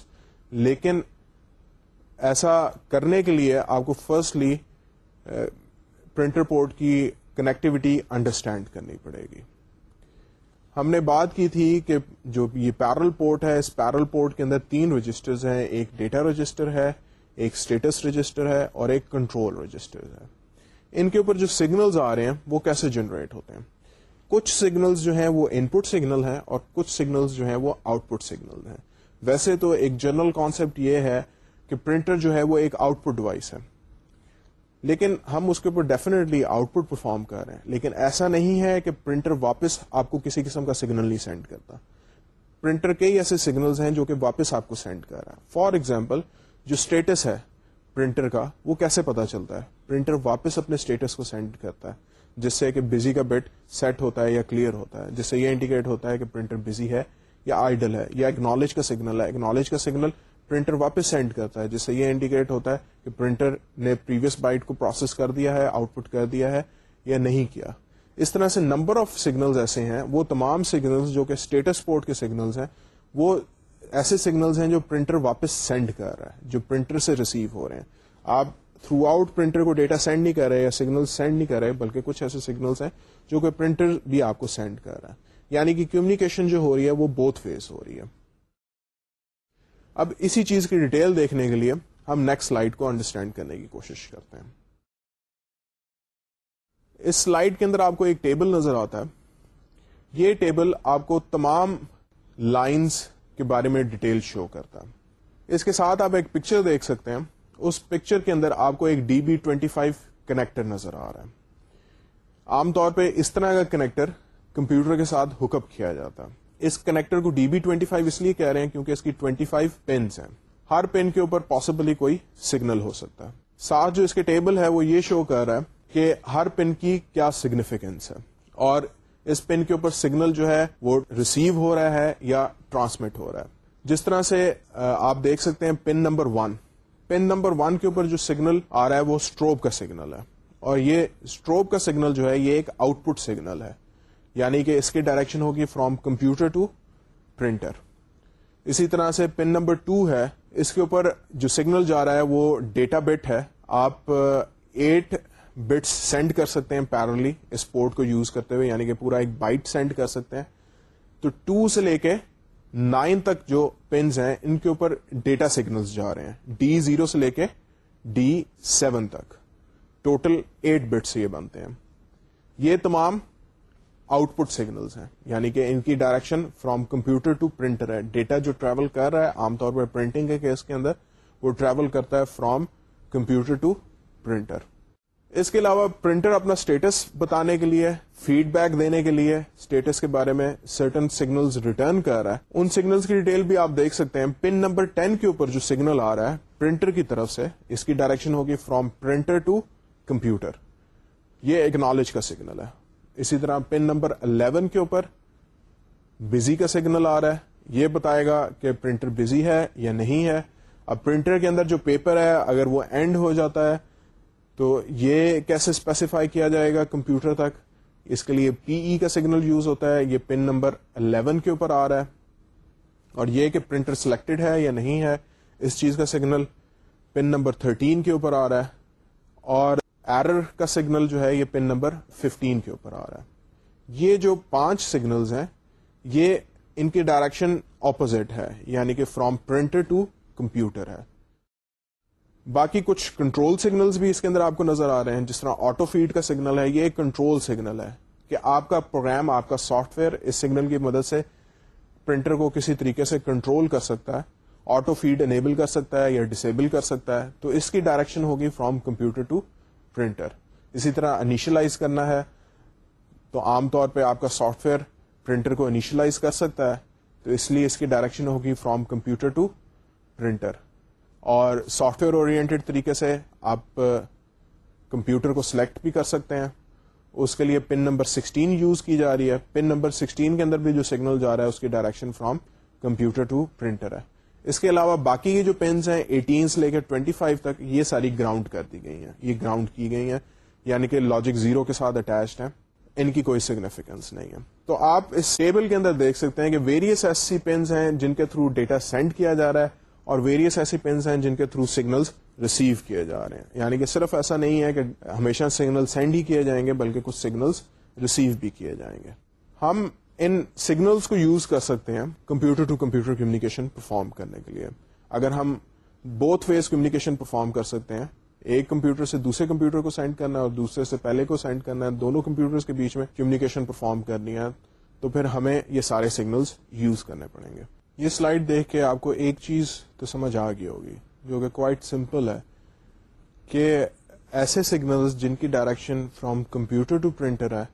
لیکن ایسا کرنے کے لیے آپ کو فرسٹلی پرنٹر پورٹ کی کنیکٹیوٹی انڈرسٹینڈ کرنی پڑے گی۔ ہم نے بات کی تھی کہ جو یہ پیرل پورٹ ہے، اس پیرل پورٹ کے اندر تین رجسٹرز ہیں۔ ایک ڈیٹا رجسٹر ہے، ایک اسٹیٹس رجسٹر ہے اور ایک کنٹرول رجسٹر ہے۔ ان کے اوپر جو سگنلز آ رہے ہیں، وہ کیسے جنریٹ ہوتے ہیں؟ کچھ سگنلز جو ہیں، وہ ان پٹ سگنل ہیں اور کچھ سگنلز جو ہیں، وہ آؤٹ پٹ سگنل ہیں۔ ویسے تو ایک جنرل کانسیپٹ یہ ہے کہ پرنٹر جو ہے، وہ ایک آؤٹ پٹ ڈیوائس ہے۔ لیکن ہم اس کے اوپر ڈیفینیٹلی آؤٹ پٹ پرفارم کر رہے ہیں۔ لیکن ایسا نہیں ہے کہ پرنٹر واپس آپ کو کسی قسم کا سگنل نہیں سینڈ کرتا۔ پرنٹر کئی ایسے سگنلز ہیں جو کہ واپس آپ کو سینڈ کر رہا ہے۔ فار ایگزامپل جو اسٹیٹس ہے پرنٹر کا، وہ کیسے پتا چلتا ہے؟ پرنٹر واپس اپنے اسٹیٹس کو سینڈ کرتا ہے، جس سے کہ بزی کا بٹ سیٹ ہوتا ہے یا کلیئر ہوتا ہے۔ جس سے یہ انڈیکیٹ ہوتا ہے کہ پرنٹر بزی ہے یا آئیڈل ہے یا اکنالج کا سگنل ہے۔ اکنالج کا سگنل پرنٹر واپس سینڈ کرتا ہے، جس سے یہ انڈیکیٹ ہوتا ہے کہ پرنٹر نے پریویس بائٹ کو پروسیس کر دیا ہے آؤٹ پٹ کر دیا ہے یا نہیں کیا۔ اس طرح سے نمبر آف سگنلز ایسے ہیں، وہ تمام سگنلز جو کہ اسٹیٹس پورٹ کے سگنلز ہیں، وہ ایسے سگنلز ہیں جو پرنٹر واپس سینڈ کر رہا ہے، جو پرنٹر سے ریسیو ہو رہے ہیں۔ آپ تھرو آؤٹ پرنٹر کو ڈیٹا سینڈ نہیں کر رہے یا سگنل سینڈ نہیں کر رہے، بلکہ کچھ ایسے سگنلس ہیں جو کہ پرنٹر بھی آپ کو سینڈ کر رہا ہے۔ یعنی کہ کمیونیکیشن جو ہو رہی ہے، وہ بوتھ فیس ہو رہی ہے۔ اب اسی چیز کی ڈیٹیل دیکھنے کے لیے ہم نیکسٹ سلائڈ کو انڈرسٹینڈ کرنے کی کوشش کرتے ہیں۔ اس سلائڈ کے اندر آپ کو ایک ٹیبل نظر آتا ہے۔ یہ ٹیبل آپ کو تمام لائنز کے بارے میں ڈیٹیل شو کرتا ہے۔ اس کے ساتھ آپ ایک پکچر دیکھ سکتے ہیں۔ اس پکچر کے اندر آپ کو ایک D B twenty five connector نظر آ رہا ہے۔ عام طور پہ اس طرح کا کنیکٹر کمپیوٹر کے ساتھ ہک اپ کیا جاتا ہے۔ اس کنیکٹر کو ڈی بی ٹوینٹی فائیو اس لیے کہہ رہے ہیں کیونکہ اس کی ٹوینٹی فائیو پینس ہیں۔ ہر پین کے اوپر پاسبلی کوئی سگنل ہو سکتا ہے۔ ساتھ جو اس کے ٹیبل ہے وہ یہ شو کر رہا ہے کہ ہر پن کی کیا سگنیفیکینس ہے۔ اور اس پن کے اوپر سگنل جو ہے وہ ریسیو ہو رہا ہے یا ٹرانسمٹ ہو رہا ہے۔ جس طرح سے آپ دیکھ سکتے ہیں pin number one pin number one کے اوپر جو سگنل آ رہا ہے وہ اسٹروپ کا سگنل ہے۔ اور یہ اسٹروپ کا سگنل جو ہے یہ ایک آؤٹ پٹ سگنل ہے۔ یعنی کہ اس کی ڈائریکشن ہوگی فرام کمپیوٹر ٹو پرنٹر اسی طرح سے پن نمبر ٹو ہے، اس کے اوپر جو سگنل جا رہا ہے وہ ڈیٹا بٹ ہے۔ آپ ایٹ بٹس سینڈ کر سکتے ہیں پیرلی اس پورٹ کو یوز کرتے ہوئے یعنی کہ پورا ایک بائٹ سینڈ کر سکتے ہیں۔ تو ٹو سے لے کے نائن تک جو پنز ہیں، ان کے اوپر ڈیٹا سگنلز جا رہے ہیں۔ ڈی زیرو سے لے کے ڈی سیون تک۔ ٹوٹل ایٹ بٹ سے یہ بنتے ہیں۔ یہ تمام آؤٹ پٹ سگنلز ہیں۔ یعنی کہ ان کی direction from computer to printer ہے۔ ڈیٹا جو ٹریول کر رہا ہے، عام طور پر پرنٹنگ کے کیس کے اندر، وہ ٹریول کرتا ہے فرام کمپیوٹر ٹو پرنٹر اس کے علاوہ پرنٹر اپنا اسٹیٹس بتانے کے لیے فیڈ بیک دینے کے لیے اسٹیٹس کے بارے میں سرٹن سگنلز ریٹرن کر رہا ہے۔ ان سگنلز کی ڈیٹیل بھی آپ دیکھ سکتے ہیں۔ پن نمبر ٹین کے اوپر جو سگنل آ رہا ہے پرنٹر کی طرف سے، اس کی ڈائریکشن ہوگی فرام پرنٹر ٹو کمپیوٹر یہ اکنالج کا سگنل ہے۔ اسی طرح پن نمبر 11 کے اوپر بزی کا سگنل آ رہا ہے، یہ بتائے گا کہ پرنٹر بزی ہے یا نہیں ہے۔ اب پرنٹر کے اندر جو پیپر ہے، اگر وہ اینڈ ہو جاتا ہے، تو یہ کیسے اسپیسیفائی کیا جائے گا کمپیوٹر تک؟ اس کے لیے پی ای کا سگنل یوز ہوتا ہے، یہ پن نمبر 11 کے اوپر آ رہا ہے۔ اور یہ کہ پرنٹر سلیکٹڈ ہے یا نہیں ہے، اس چیز کا سگنل پن نمبر 13 کے اوپر آ رہا ہے۔ اور ایرر کا سگنل جو ہے یہ پن نمبر 15 کے اوپر آ رہا ہے۔ یہ جو پانچ سگنلز ہیں، یہ ان کی ڈائریکشن اپوزٹ ہے یعنی کہ فرام پرنٹر ٹو کمپیوٹر ہے۔ باقی کچھ کنٹرول سگنلز بھی اس کے اندر آپ کو نظر آ رہے ہیں۔ جس طرح آٹو فیڈ کا سگنل ہے، یہ ایک کنٹرول سگنل ہے کہ آپ کا پروگرام آپ کا سافٹ ویئر اس سگنل کی مدد سے پرنٹر کو کسی طریقے سے کنٹرول کر سکتا ہے آٹو فیڈ انیبل کر سکتا ہے یا ڈسیبل کر سکتا ہے۔ تو اس کی ڈائریکشن ہوگی فرام کمپیوٹر ٹو پرنٹر اسی طرح انیشلائز کرنا ہے تو عام طور پہ آپ کا سافٹ ویئر پرنٹر کو انیشلائز کر سکتا ہے تو اس لیے اس کی ڈائریکشن ہوگی فرام کمپیوٹر ٹو پرنٹر اور سافٹ ویئر اورینٹیڈ طریقے سے آپ کمپیوٹر کو سلیکٹ بھی کر سکتے ہیں. اس کے لیے پن نمبر سکسٹین یوز کی جا رہی ہے. پن نمبر سکسٹین کے اندر بھی جو سگنل جا رہا ہے اس کی direction from computer to printer ہے. اس کے علاوہ باقی کے جو پینس ہیں ایٹین سے لے کے ٹوینٹی فائیو تک یہ ساری گراؤنڈ کر دی گئی ہیں۔ یہ گراؤنڈ کی گئی ہیں یعنی کہ لاجک زیرو کے ساتھ اٹیچڈ ہیں۔ ان کی کوئی سگنیفیکینس نہیں ہے۔ تو آپ اس ٹیبل کے اندر دیکھ سکتے ہیں کہ ویریس ایسی پینس ہیں جن کے تھرو ڈیٹا سینڈ کیا جا رہا ہے اور ویریس ایسی پینس ہیں جن کے تھرو سگنلز ریسیو کیے جا رہے ہیں۔ یعنی کہ صرف ایسا نہیں ہے کہ ہمیشہ سگنل سینڈ ہی کیے جائیں گے، بلکہ کچھ سگنلز ریسیو بھی کیے جائیں گے۔ ہم ان سگنلز کو یوز کر سکتے ہیں computer to computer communication perform کرنے کے لیے۔ اگر ہم بوتھ ویز کمیونیکیشن پرفارم کر سکتے ہیں، ایک کمپیوٹر سے دوسرے کمپیوٹر کو سینڈ کرنا ہے اور دوسرے سے پہلے کو سینڈ کرنا ہے دونوں کمپیوٹر کے بیچ میں کمیونیکیشن پرفارم کرنی ہے، تو پھر ہمیں یہ سارے سگنلز یوز کرنے پڑیں گے۔ یہ سلائڈ دیکھ کے آپ کو ایک چیز تو سمجھ آ گئی ہوگی، جو کہ کوائٹ سمپل ہے، کہ ایسے سگنلز جن کی direction from computer to printer ہے،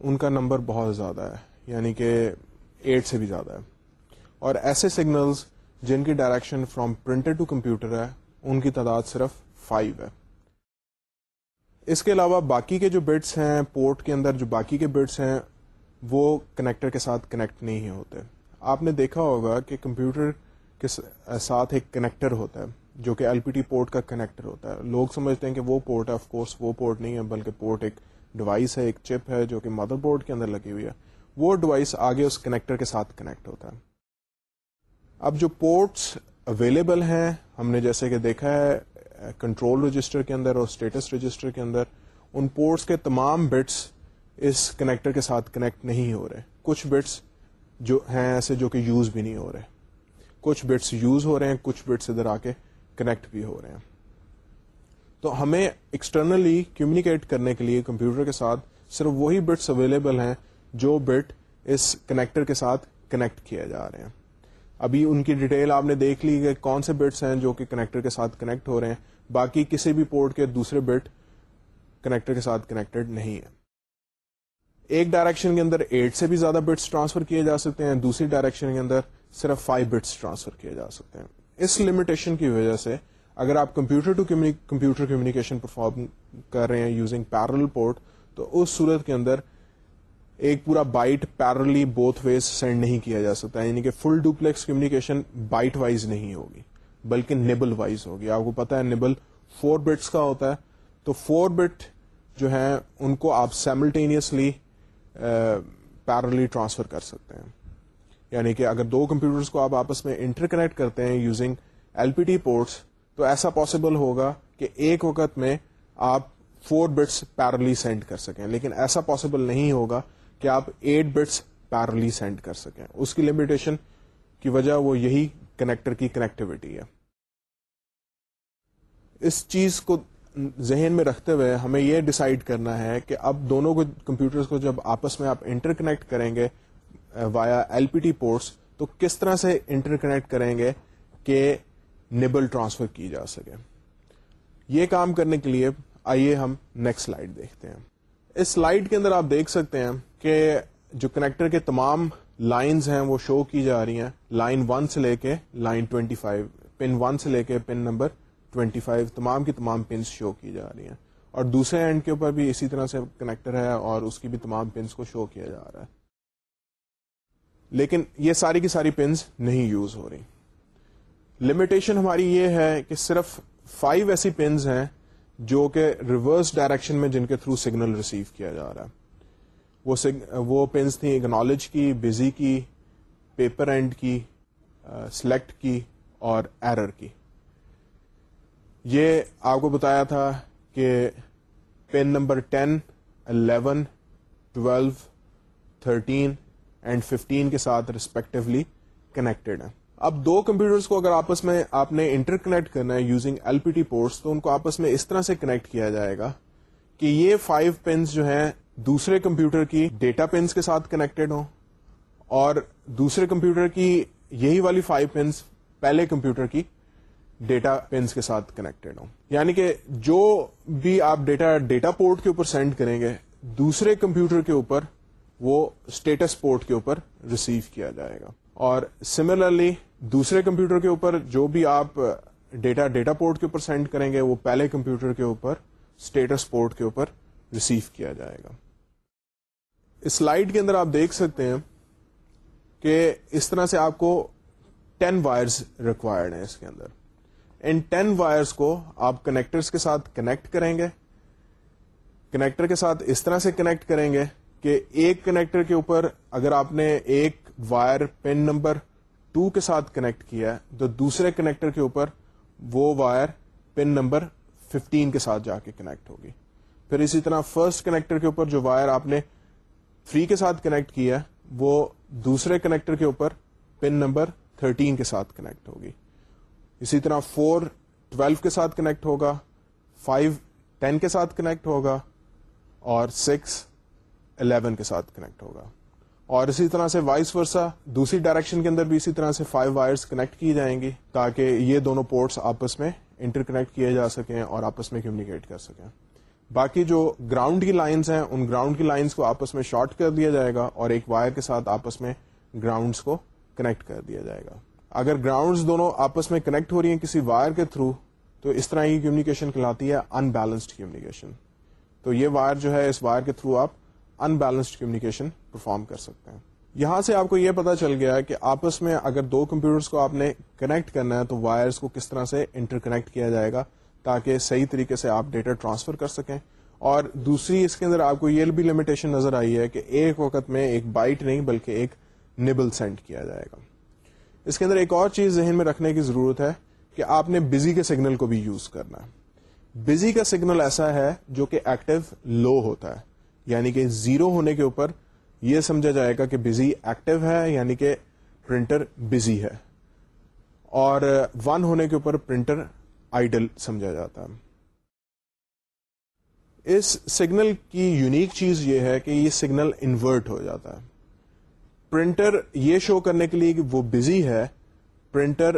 ان کا نمبر بہت زیادہ ہے۔ یعنی کہ ایٹ سے بھی زیادہ ہے۔ اور ایسے سگنلز جن کی direction from printer to computer ہے، ان کی تعداد صرف فائیو ہے۔ اس کے علاوہ باقی کے جو بٹس ہیں پورٹ کے اندر جو باقی کے بٹس ہیں، وہ کنیکٹر کے ساتھ کنیکٹ نہیں ہوتے۔ آپ نے دیکھا ہوگا کہ کمپیوٹر کے ساتھ ایک کنیکٹر ہوتا ہے، جو کہ ایل پی ٹی پورٹ کا کنیکٹر ہوتا ہے۔ لوگ سمجھتے ہیں کہ وہ پورٹ ہے آف کورس وہ پورٹ نہیں ہے، بلکہ پورٹ ایک ڈیوائس ہے، ایک چپ ہے، جو کہ مدر بورڈ کے اندر لگی ہوئی ہے۔ وہ ڈیوائس آگے اس کنیکٹر کے ساتھ کنیکٹ ہوتا ہے۔ اب جو پورٹس اویلیبل ہیں، ہم نے جیسے کہ دیکھا ہے کنٹرول رجسٹر کے اندر اور اسٹیٹس رجسٹر کے اندر، ان پورٹس کے تمام بٹس اس کنیکٹر کے ساتھ کنیکٹ نہیں ہو رہے۔ کچھ بٹس جو ہیں ایسے جو کہ یوز بھی نہیں ہو رہے۔ کچھ بٹس یوز ہو رہے ہیں، کچھ بٹس ادھر آ کے کنیکٹ بھی ہو رہے ہیں۔ تو ہمیں ایکسٹرنلی کمیونیکیٹ کرنے کے لیے کمپیوٹر کے ساتھ صرف وہی بٹس اویلیبل ہیں جو بٹ اس کنیکٹر کے ساتھ کنیکٹ کیے جا رہے ہیں۔ ابھی ان کی ڈیٹیل آپ نے دیکھ لی کہ کون سے بٹس ہیں جو کہ کنیکٹر کے ساتھ کنیکٹ ہو رہے ہیں۔ باقی کسی بھی پورٹ کے دوسرے بٹ کنیکٹر کے ساتھ کنیکٹڈ نہیں ہے ایک ڈائریکشن کے اندر ایٹ سے بھی زیادہ بٹس ٹرانسفر کیے جا سکتے ہیں۔ دوسری ڈائریکشن کے اندر صرف فائیو بٹس ٹرانسفر کیے جا سکتے ہیں۔ اس لمیٹیشن کی وجہ سے اگر آپ computer to computer communication perform کر رہے ہیں یوزنگ پیرل پورٹ تو اس صورت کے اندر ایک پورا byte parallelly both ways send نہیں کیا جا سکتا یعنی کہ full duplex communication byte wise نہیں ہوگی، بلکہ نیبل وائز ہوگی۔ آپ کو پتا ہے نیبل فور بٹس کا ہوتا ہے، تو فور بٹ جو ہے ان کو آپ سیملٹینیسلی پیرلی ٹرانسفر کر سکتے ہیں۔ یعنی کہ اگر دو کمپیوٹرز کو آپ آپس میں انٹر کنیکٹ کرتے ہیں using L P T ports تو ایسا پاسبل ہوگا کہ ایک وقت میں آپ فور بٹس پیرلی سینڈ کر سکیں۔ لیکن ایسا پاسبل نہیں ہوگا کہ آپ ایٹ بٹس پیرلی سینڈ کر سکیں۔ اس کی لمیٹیشن کی وجہ وہ یہی کنیکٹر کی کنیکٹیوٹی ہے۔ اس چیز کو ذہن میں رکھتے ہوئے ہمیں یہ ڈسائڈ کرنا ہے کہ اب دونوں کو کمپیوٹر کو جب آپس میں آپ انٹر کنیکٹ کریں گے via L P T ports تو کس طرح سے انٹر کنیکٹ کریں گے کہ نیبل ٹرانسفر کی جا سکے۔ یہ کام کرنے کے لیے آئیے ہم نیکسٹ سلائڈ دیکھتے ہیں۔ اس سلائڈ کے اندر آپ دیکھ سکتے ہیں کہ جو کنیکٹر کے تمام لائنز ہیں وہ شو کی جا رہی ہیں لائن ون سے لے کے line twenty five, pin one سے لے کے پن نمبر ٹوینٹی فائیو، تمام کی تمام پنس شو کی جا رہی ہیں۔ اور دوسرے اینڈ کے اوپر بھی اسی طرح سے کنیکٹر ہے اور اس کی بھی تمام پنس کو شو کیا جا رہا ہے۔ لیکن یہ ساری کی ساری پنس نہیں یوز ہو رہی۔ لمیٹیشن ہماری یہ ہے کہ صرف فائیو ایسی پنز ہیں جو کہ ریورس ڈائریکشن میں جن کے تھرو سگنل ریسیو کیا جا رہا ہے۔ وہ وہ پنس تھیں اگنالج کی بزی کی پیپر اینڈ کی سلیکٹ کی اور ایرر کی۔ یہ آپ کو بتایا تھا کہ pin number ten eleven twelve thirteen and fifteen کے ساتھ ریسپیکٹولی کنیکٹڈ ہیں۔ اب دو کمپیوٹرز کو اگر آپس میں آپ نے انٹر کنیکٹ کرنا ہے using L P T ports تو ان کو آپس میں اس طرح سے کنیکٹ کیا جائے گا کہ یہ فائیو پنس جو ہیں دوسرے کمپیوٹر کی ڈیٹا پنس کے ساتھ کنیکٹڈ ہوں اور دوسرے کمپیوٹر کی یہی والی فائیو پنس پہلے کمپیوٹر کی ڈیٹا پنس کے ساتھ کنیکٹڈ ہوں۔ یعنی کہ جو بھی آپ ڈیٹا ڈیٹا پورٹ کے اوپر سینڈ کریں گے، دوسرے کمپیوٹر کے اوپر وہ اسٹیٹس پورٹ کے اوپر ریسیو کیا جائے گا۔ اور سملرلی دوسرے کمپیوٹر کے اوپر جو بھی آپ ڈیٹا ڈیٹا پورٹ کے اوپر سینڈ کریں گے، وہ پہلے کمپیوٹر کے اوپر اسٹیٹس پورٹ کے اوپر ریسیو کیا جائے گا۔ سلائڈ کے اندر آپ دیکھ سکتے ہیں کہ اس طرح سے آپ کو ٹین وائرس ریکوائرڈ ہیں اس کے اندر۔ ان ٹین وائرس کو آپ کنیکٹرس کے ساتھ کنیکٹ کریں گے۔ کنیکٹر کے ساتھ اس طرح سے کنیکٹ کریں گے کہ ایک کنیکٹر کے اوپر اگر آپ نے ایک وائر پن نمبر ٹو کے ساتھ کنیکٹ کیا ہے، تو دوسرے کنیکٹر کے اوپر وہ وائر پن نمبر ففٹین کے ساتھ جا کے کنیکٹ ہوگی۔ پھر اسی طرح فرسٹ کنیکٹر کے اوپر جو وائر آپ نے تھری کے ساتھ کنیکٹ کیا وہ دوسرے کنیکٹر کے اوپر پن نمبر تھرٹین کے ساتھ کنیکٹ ہوگی۔ اسی طرح فور ٹویلو کے ساتھ کنیکٹ ہوگا فائیو ٹین کے ساتھ کنیکٹ ہوگا، اور سکس الیون کے ساتھ کنیکٹ ہوگا۔ اور اسی طرح سے وائس ورسا دوسری ڈائریکشن کے اندر بھی اسی طرح سے فائیو وائرس کنیکٹ کی جائیں گی تاکہ یہ دونوں پورٹس آپس میں انٹر کنیکٹ کیے جا سکیں اور آپس میں کمیونیکیٹ کر سکیں۔ باقی جو گراؤنڈ کی لائنس ہیں، ان گراؤنڈ کی لائنس کو آپس میں شارٹ کر دیا جائے گا اور ایک وائر کے ساتھ آپس میں گراؤنڈس کو کنیکٹ کر دیا جائے گا۔ اگر گراؤنڈز دونوں آپس میں کنیکٹ ہو رہی ہیں کسی وائر کے تھرو، تو اس طرح کی کمیونیکیشن کہلاتی ہے ان بیلنسڈ کمیونیکیشن تو یہ وائر جو ہے، اس وائر کے تھرو آپ ان بیلنسڈ کمیونیکیشن پرفارم کر سکتے ہیں۔ یہاں سے آپ کو یہ پتا چل گیا کہ آپس میں اگر دو کمپیوٹرز کو آپ نے کنیکٹ کرنا ہے، تو وائرس کو کس طرح سے انٹر کنیکٹ کیا جائے گا تاکہ صحیح طریقے سے آپ ڈیٹا ٹرانسفر کر سکیں۔ اور دوسری، اس کے اندر آپ کو یہ بھی لمیٹیشن نظر آئی ہے کہ ایک وقت میں ایک بائٹ نہیں بلکہ ایک نبل سینڈ کیا جائے گا۔ اس کے اندر ایک اور چیز ذہن میں رکھنے کی ضرورت ہے کہ آپ نے بزی کے سگنل کو بھی یوز کرنا ہے۔ بزی کا سگنل ایسا ہے جو کہ ایکٹیو لو ہوتا ہے یعنی کہ زیرو ہونے کے اوپر یہ سمجھا جائے گا کہ بزی ایکٹیو ہے یعنی کہ پرنٹر بزی ہے۔ اور ون ہونے کے اوپر پرنٹر آئیڈل سمجھا جاتا ہے۔ اس سگنل کی یونیک چیز یہ ہے کہ یہ سگنل انورٹ ہو جاتا ہے۔ پرنٹر یہ شو کرنے کے لیے کہ وہ بزی ہے۔ پرنٹر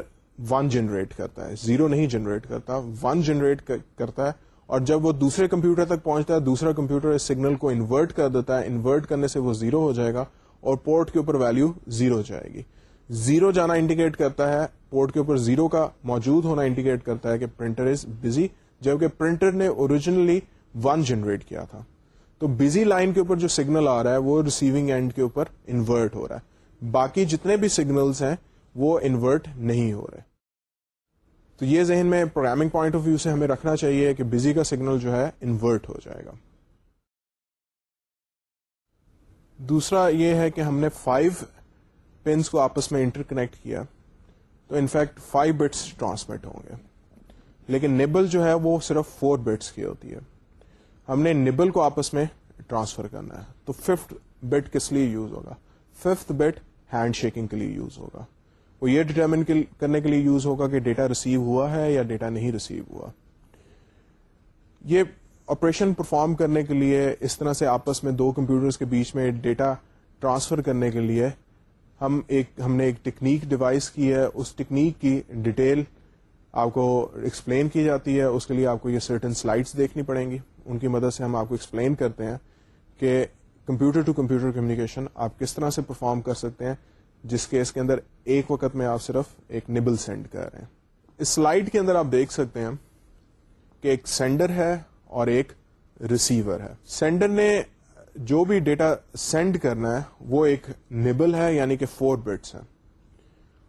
ون جنریٹ کرتا ہے۔ زیرو نہیں جنریٹ کرتا۔ ون جنریٹ کرتا ہے۔ اور جب وہ دوسرے کمپیوٹر تک پہنچتا ہے، دوسرا کمپیوٹر اس سگنل کو انورٹ کر دیتا ہے۔ انورٹ کرنے سے وہ زیرو ہو جائے گا اور پورٹ کے اوپر ویلو زیرو جائے گی۔ زیرو جانا انڈیکیٹ کرتا ہے، پورٹ کے اوپر زیرو کا موجود ہونا انڈیکیٹ کرتا ہے کہ پرنٹر از بزی، جبکہ پرنٹر نے اوریجنلی ون جنریٹ کیا تھا۔ تو بزی لائن کے اوپر جو سگنل آ رہا ہے، وہ ریسیونگ اینڈ کے اوپر انورٹ ہو رہا ہے۔ باقی جتنے بھی سگنلس ہیں، وہ انورٹ نہیں ہو رہے۔ تو یہ ذہن میں پروگرامنگ پوائنٹ آف ویو سے ہمیں رکھنا چاہیے کہ بزی کا سگنل جو ہے انورٹ ہو جائے گا۔ دوسرا یہ ہے کہ ہم نے فائیو پنس کو آپس میں انٹر کنیکٹ کیا، تو انفیکٹ فائیو بٹس ٹرانسمٹ ہوں گے۔ لیکن نیبل جو ہے وہ صرف فور بٹس کی ہوتی ہے۔ ہم نے نیبل کو آپس میں ٹرانسفر کرنا ہے۔ تو ففتھ بٹ کس لیے یوز ہوگا؟ ففتھ بٹ ہینڈ شیکنگ کے لیے یوز ہوگا۔ وہ یہ ڈیٹرمن کرنے کے لیے یوز ہوگا کہ ڈیٹا ریسیو ہوا ہے یا ڈیٹا نہیں ریسیو ہوا۔ یہ آپریشن پرفارم کرنے کے لیے اس طرح سے آپس میں دو کمپیوٹرز کے بیچ میں ڈیٹا ٹرانسفر کرنے کے لیے ہم ایک ہم نے ایک ٹیکنیک ڈیوائس کی ہے۔ اس ٹیکنیک کی ڈیٹیل آپ کو ایکسپلین کی جاتی ہے۔ اس کے لیے آپ کو یہ سرٹن سلائڈس دیکھنی پڑیں گی۔ ان کی مدد سے ہم آپ کو ایکسپلین کرتے ہیں کہ کمپیوٹر ٹو کمپیوٹر کمیونیکیشن آپ کس طرح سے پرفارم کر سکتے ہیں۔ جس کے اس کے اندر ایک وقت میں آپ صرف ایک نبل سینڈ کر رہے ہیں۔ اس سلائڈ کے اندر آپ دیکھ سکتے ہیں کہ ایک سینڈر ہے اور ایک ریسیور ہے۔ سینڈر نے جو بھی ڈیٹا سینڈ کرنا ہے، وہ ایک نبل ہے یعنی کہ فور بٹس ہے۔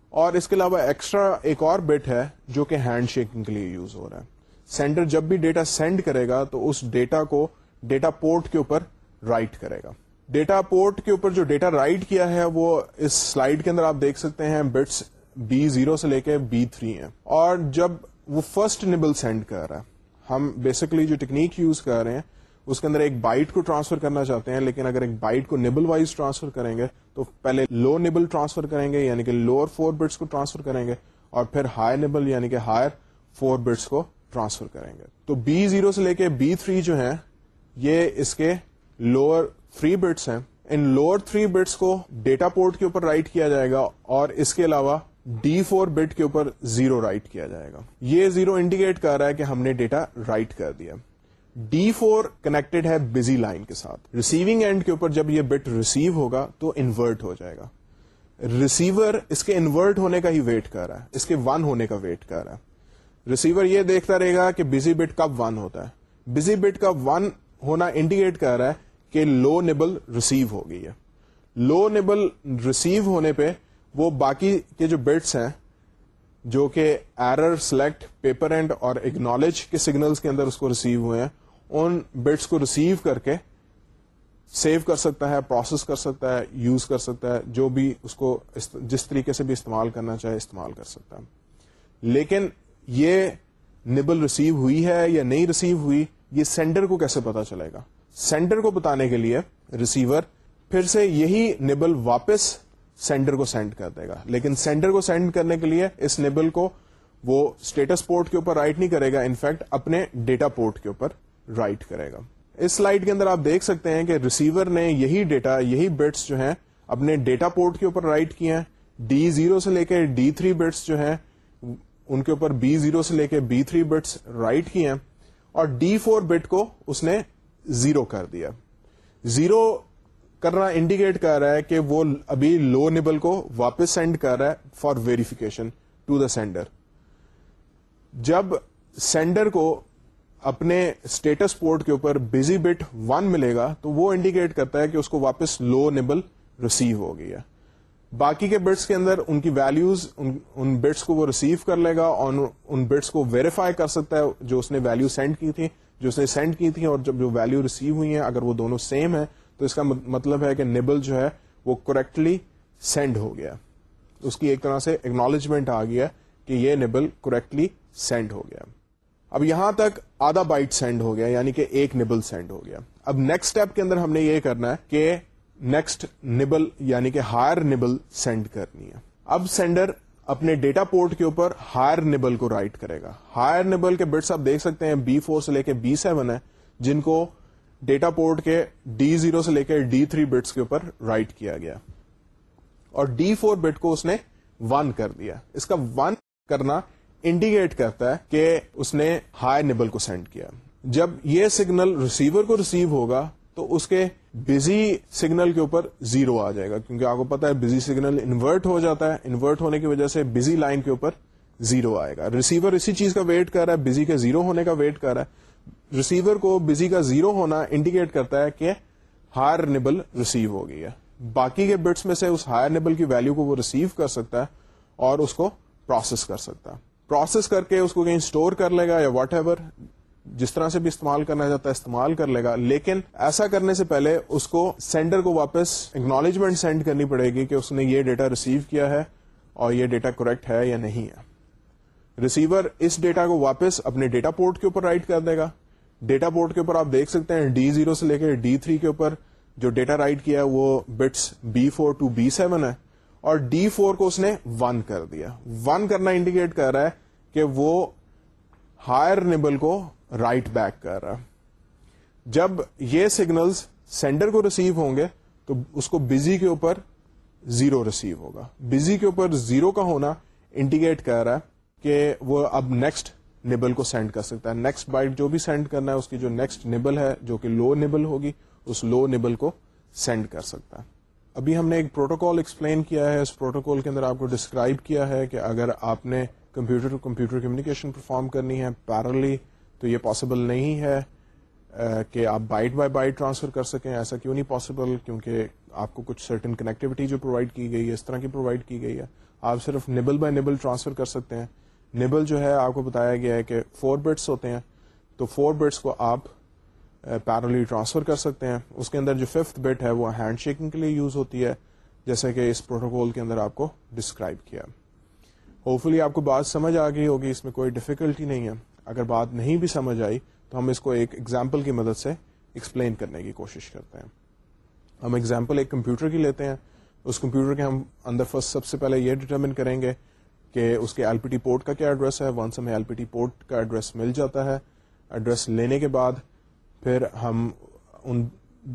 اور اس کے علاوہ ایکسٹرا ایک اور بٹ ہے، جو کہ ہینڈ شیکنگ کے لیے یوز ہو رہا ہے۔ سینڈر جب بھی ڈیٹا سینڈ کرے گا، تو اس ڈیٹا کو ڈیٹا پورٹ کے اوپر رائٹ کرے گا۔ ڈیٹا پورٹ کے اوپر جو ڈیٹا رائٹ کیا ہے، وہ اس سلائڈ کے اندر آپ دیکھ سکتے ہیں بٹس بی زیرو سے لے کے بی تھری ہیں۔ اور جب وہ فرسٹ نیبل سینڈ کر رہا ہے، ہم بیسکلی جو ٹیکنیک یوز کر رہے ہیں اس کے اندر ایک بائٹ کو ٹرانسفر کرنا چاہتے ہیں، لیکن اگر ایک بائٹ کو نیبل وائز ٹرانسفر کریں گے، تو پہلے لو نیبل ٹرانسفر کریں گے یعنی کہ لوور فور بٹس کو ٹرانسفر کریں گے، اور پھر ہائی نیبل یعنی کہ ہائر فور بٹس کو ٹرانسفر کریں گے۔ تو بی زیرو سے لے کے بی تھری جو ہیں، یہ اس کے لوور تھری بٹس ہیں۔ ان لوور تھری بٹس کو ڈیٹا پورٹ کے اوپر رائٹ کیا جائے گا، اور اس کے علاوہ ڈی فور بٹ کے اوپر زیرو رائٹ کیا جائے گا۔ یہ زیرو انڈیکیٹ کر رہا ہے کہ ہم نے ڈیٹا رائٹ کر دیا۔ ڈی فور کنیکٹڈ ہے بزی لائن کے ساتھ۔ ریسیونگ اینڈ کے اوپر جب یہ بٹ ریسیو ہوگا تو انورٹ ہو جائے گا۔ ریسیور اس کے انورٹ ہونے کا ہی ویٹ کر رہا ہے۔ اس کے ون ہونے کا ویٹ کر رہا ہے۔ ریسیور یہ دیکھتا رہے گا کہ بزی بٹ کب ون ہوتا ہے۔ بزی بٹ کا ون ہونا انڈیکیٹ کر رہا ہے کہ لو نیبل ریسیو ہو گئی ہے۔ لو نیبل ریسیو ہونے پہ وہ باقی کے جو بٹس ہیں جو کہ ایرر سلیکٹ پیپر اینڈ اور اگنالج کے سگنلز کے اندر اس کو ریسیو ہوئے ہیں، ان بٹس کو ریسیو کر کے سیو کر سکتا ہے پروسیس کر سکتا ہے یوز کر سکتا ہے، جو بھی اس کو جس طریقے سے بھی استعمال کرنا چاہے استعمال کر سکتا ہے۔ لیکن یہ نبل ریسیو ہوئی ہے یا نہیں ریسیو ہوئی، یہ سینڈر کو کیسے پتا چلے گا؟ سینڈر کو بتانے کے لیے ریسیور پھر سے یہی نبل واپس سینڈر کو سینڈ کر دے گا۔ لیکن سینڈر کو سینڈ کرنے کے لیے اس نبل کو وہ اسٹیٹس پورٹ کے اوپر رائٹ نہیں کرے گا انفیکٹ اپنے ڈیٹا پورٹ کے اوپر رائٹ کرے گا۔ اس سلائڈ کے اندر آپ دیکھ سکتے ہیں کہ ریسیور نے یہی ڈیٹا یہی بٹس جو ہیں اپنے ڈیٹا پورٹ کے اوپر رائٹ کیے ہیں۔ ڈی زیرو سے لے کے ڈی تھری بٹس جو ہیں، ان کے اوپر بی زیرو سے لے کے بی تھری بٹس رائٹ کیے ہیں۔ اور ڈی فور بٹ کو اس نے زیرو کر دیا۔ زیرو کرنا انڈیکیٹ کر رہا ہے کہ وہ ابھی لو نیبل کو واپس سینڈ کر رہا ہے for verification to the sender جب سینڈر کو اپنے اسٹیٹس پورٹ کے اوپر بزی بٹ ون ملے گا تو وہ انڈیکیٹ کرتا ہے کہ اس کو واپس لو نیبل ریسیو ہو گئی ہے باقی کے بٹس کے اندر ان کی ویلوز ان بٹس کو وہ ریسیو کر لے گا اور ان بٹس کو ویریفائی کر سکتا ہے جو اس نے ویلو سینڈ کی تھی، جو اس نے سینڈ کی تھی اور جب جو ویلو ریسیو ہوئی ہیں، اگر وہ دونوں سیم ہے تو اس کا مطلب ہے کہ نیبل جو ہے وہ کریکٹلی سینڈ ہو گیا۔ اس کی ایک طرح سے اکنالجمنٹ آ گیا کہ یہ نیبل کریکٹلی سینڈ ہو گیا۔ اب یہاں تک آدھا بائٹ سینڈ ہو گیا یعنی کہ ایک نبل سینڈ ہو گیا۔ اب نیکسٹ اسٹیپ کے اندر ہم نے یہ کرنا ہے کہ نیکسٹ نبل یعنی کہ ہائر نبل سینڈ کرنی ہے۔ اب سینڈر اپنے ڈیٹا پورٹ کے اوپر ہائر نبل کو رائٹ کرے گا۔ ہائر نبل کے بٹس آپ دیکھ سکتے ہیں بی فور سے لے کے بی سیون ہے جن کو ڈیٹا پورٹ کے ڈی زیرو سے لے کے ڈی تھری بٹس کے اوپر رائٹ کیا گیا۔ اور ڈی فور بٹ کو اس نے ون کر دیا۔ اس کا ون کرنا انڈیکیٹ کرتا ہے کہ اس نے ہائی نیبل کو سینڈ کیا۔ جب یہ سگنل ریسیور کو ریسیو ہوگا تو اس کے بزی سگنل کے اوپر زیرو آ جائے گا۔ کیونکہ آپ کو پتا ہے بزی سگنل انورٹ ہو جاتا ہے۔ انورٹ ہونے کی وجہ سے بزی لائن کے اوپر زیرو آئے گا۔ ریسیور اسی چیز کا ویٹ کر رہا ہے بزی کے زیرو ہونے کا ویٹ کر رہا ہے۔ ریسیور کو بزی کا زیرو ہونا انڈیکیٹ کرتا ہے کہ ہائر نیبل ریسیو ہو گئی ہے۔ باقی کے بٹس میں سے اس ہائر نیبل کی ویلو کو وہ ریسیو کر سکتا ہے اور اس کو پروسیس کر سکتا ہے۔ پروسیس کر کے اس کو کہیں اسٹور کر لے گا یا واٹ ایور جس طرح سے بھی استعمال کرنا چاہتا ہے استعمال کر لے گا۔ لیکن ایسا کرنے سے پہلے اس کو سینڈر کو واپس اکنالجمنٹ سینڈ کرنی پڑے گی کہ اس نے یہ ڈیٹا ریسیو کیا ہے اور یہ ڈیٹا کریکٹ ہے یا نہیں ہے۔ ریسیور اس ڈیٹا کو واپس اپنے ڈیٹا پورٹ کے اوپر رائٹ کر دے گا۔ ڈیٹا پورٹ کے اوپر آپ دیکھ سکتے ہیں ڈی زیرو سے لے کے ڈی تھری کے اوپر جو ڈیٹا رائٹ کیا وہ bits B four to B seven ہے اور ڈی فور کو اس نے ون کر دیا۔ ون کرنا انڈیکیٹ کر رہا ہے کہ وہ ہائر نیبل کو رائٹ بیک کر رہا۔ جب یہ سگنلز سینڈر کو ریسیو ہوں گے تو اس کو بزی کے اوپر زیرو ریسیو ہوگا۔ بزی کے اوپر زیرو کا ہونا انڈیکیٹ کر رہا ہے۔ کہ وہ اب نیکسٹ نیبل کو سینڈ کر سکتا ہے۔ نیکسٹ بائٹ جو بھی سینڈ کرنا ہے، اس کی جو نیکسٹ نیبل ہے، جو کہ لو نیبل ہوگی، اس لو نیبل کو سینڈ کر سکتا ہے۔ ابھی ہم نے ایک پروٹوکال ایکسپلین کیا ہے۔ اس پروٹوکال کے اندر آپ کو ڈسکرائب کیا ہے کہ اگر آپ نے computer to computer communication perform کرنی ہے پیرلی تو یہ پاسبل نہیں ہے کہ آپ بائٹ بائی بائٹ ٹرانسفر کر سکیں۔ ایسا کیوں نہیں پاسبل کیونکہ آپ کو کچھ سرٹن کنیکٹیوٹی جو پرووائڈ کی گئی ہے، اس طرح کی پرووائڈ کی گئی ہے۔ آپ صرف نبل بائی نبل ٹرانسفر کر سکتے ہیں۔ نبل جو ہے، آپ کو بتایا گیا ہے کہ فور بٹس ہوتے ہیں، تو فور بٹس کو آپ پیرلی ٹرانسفر کر سکتے ہیں۔ اس کے اندر جو ففتھ بٹ ہے، وہ ہینڈ شیکنگ کے لیے یوز ہوتی ہے جیسے کہ اس پروٹوکول کے اندر آپ کو ڈسکرائب کیا۔ ہوپ فلی آپ کو بات سمجھ آ گئی ہوگی، اس میں کوئی ڈفیکلٹی نہیں ہے۔ اگر بات نہیں بھی سمجھ آئی، تو ہم اس کو ایک ایگزامپل کی مدد سے ایکسپلین کرنے کی کوشش کرتے ہیں۔ ہم ایگزامپل ایک کمپیوٹر کی لیتے ہیں۔ اس کمپیوٹر کے ہم اندر فرسٹ سب سے پہلے یہ ڈیٹرمن کریں گے کہ اس کے ایل پی ٹی پورٹ کا کیا ایڈریس ہے؟ ونس ہمیں ایل پی ٹی پورٹ کا ایڈریس مل جاتا ہے ایڈریس لینے کے بعد پھر ہم ان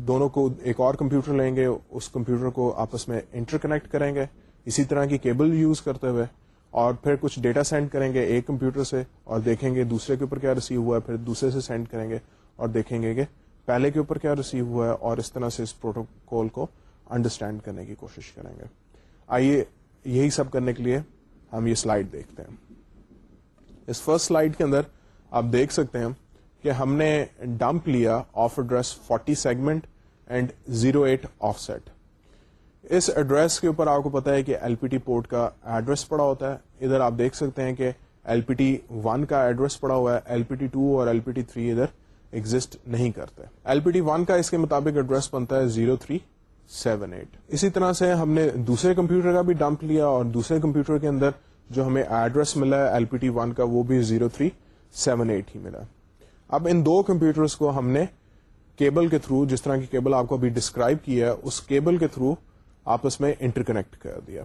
دونوں کو ایک اور کمپیوٹر لیں گے، اس کمپیوٹر کو آپس میں انٹر کنیکٹ کریں گے، اسی طرح کی کیبل یوز کرتے ہوئے، اور پھر کچھ ڈیٹا سینڈ کریں گے ایک کمپیوٹر سے، اور دیکھیں گے دوسرے کے اوپر کیا ریسیو ہوا ہے، پھر دوسرے سے سینڈ کریں گے، اور دیکھیں گے کہ پہلے کے اوپر کیا ریسیو ہوا ہے، اور اس طرح سے اس پروٹوکول کو انڈرسٹینڈ کرنے کی کوشش کریں گے۔ آئیے یہی سب کرنے کے لیے ہم یہ سلائڈ دیکھتے ہیں۔ اس فرسٹ سلائڈ کے اندر آپ دیکھ سکتے ہیں کہ ہم نے ڈمپ لیا of address forty segment and zero eight offset us address کے اوپر آپ کو پتا ہے کہ ایل پی ٹی پورٹ کا ایڈریس پڑا ہوتا ہے۔ ادھر آپ دیکھ سکتے ہیں کہ ایل پی ٹی ون کا ایڈریس پڑا ہوا ہے۔ ایل پی ٹی ٹو اور ایل پی ٹی تھری ادھر ایگزٹ نہیں کرتے۔ ایل پی ٹی ون کا اس کے مطابق ایڈریس بنتا ہے زیرو تھری سیون ایٹ۔ اسی طرح سے ہم نے دوسرے کمپیوٹر کا بھی ڈمپ لیا اور دوسرے کمپیوٹر کے اندر جو ہمیں ایڈریس ملا ایل پی ٹی ون کا وہ بھی زیرو تھری سیون ایٹ ہی ملا۔ اب ان دو کمپیوٹرز کو ہم نے کیبل کے تھرو جس طرح کی کیبل آپ کو ابھی ڈسکرائب کیا ہے، اس کیبل کے تھرو آپس میں انٹر کنیکٹ کر دیا۔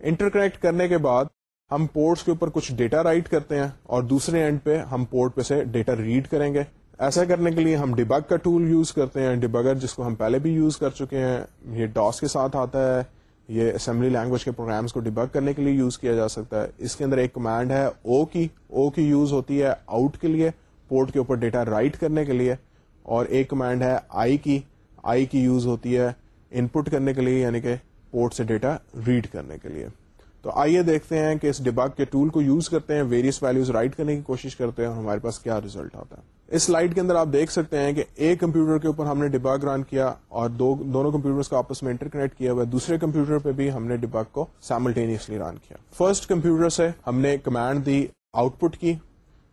انٹر کنیکٹ کرنے کے بعد ہم پورٹس کے اوپر کچھ ڈیٹا رائٹ کرتے ہیں اور دوسرے اینڈ پہ ہم پورٹ پہ سے ڈیٹا ریڈ کریں گے۔ ایسا کرنے کے لیے ہم ڈبگ کا ٹول یوز کرتے ہیں، ڈبگر جس کو ہم پہلے بھی یوز کر چکے ہیں، یہ ڈاس کے ساتھ آتا ہے، یہ اسمبلی لینگویج کے پروگرامس کو ڈبگ کرنے کے لیے یوز کیا جا سکتا ہے۔ اس کے اندر ایک کمانڈ ہے او کی او کی یوز ہوتی ہے آؤٹ کے لیے پورٹ کے اوپر ڈیٹا رائٹ کرنے کے لیے، اور ایک کمانڈ ہے آئی کی آئی کی یوز ہوتی ہے ان پٹ کرنے کے لیے یعنی کہ پورٹ سے ڈیٹا ریڈ کرنے کے لیے۔ تو آئیے دیکھتے ہیں کہ اس ڈباگ کے ٹول کو یوز کرتے ہیں ویریس ویلوز رائٹ کرنے کی کوشش کرتے ہیں اور ہمارے پاس کیا ریزلٹ آتا ہے۔ اس سلائڈ کے اندر آپ دیکھ سکتے ہیں کہ ایک کمپیوٹر کے اوپر ہم نے ڈباگ رن کیا اور دو دونوں کمپیوٹر کو آپس میں انٹر کنیکٹ کیا ہوا دوسرے کمپیوٹر پہ بھی ہم نے ڈباگ کو سائملٹینیسلی رن کیا۔ فرسٹ کمپیوٹر سے ہم نے کمانڈ دی آؤٹ پٹ کی۔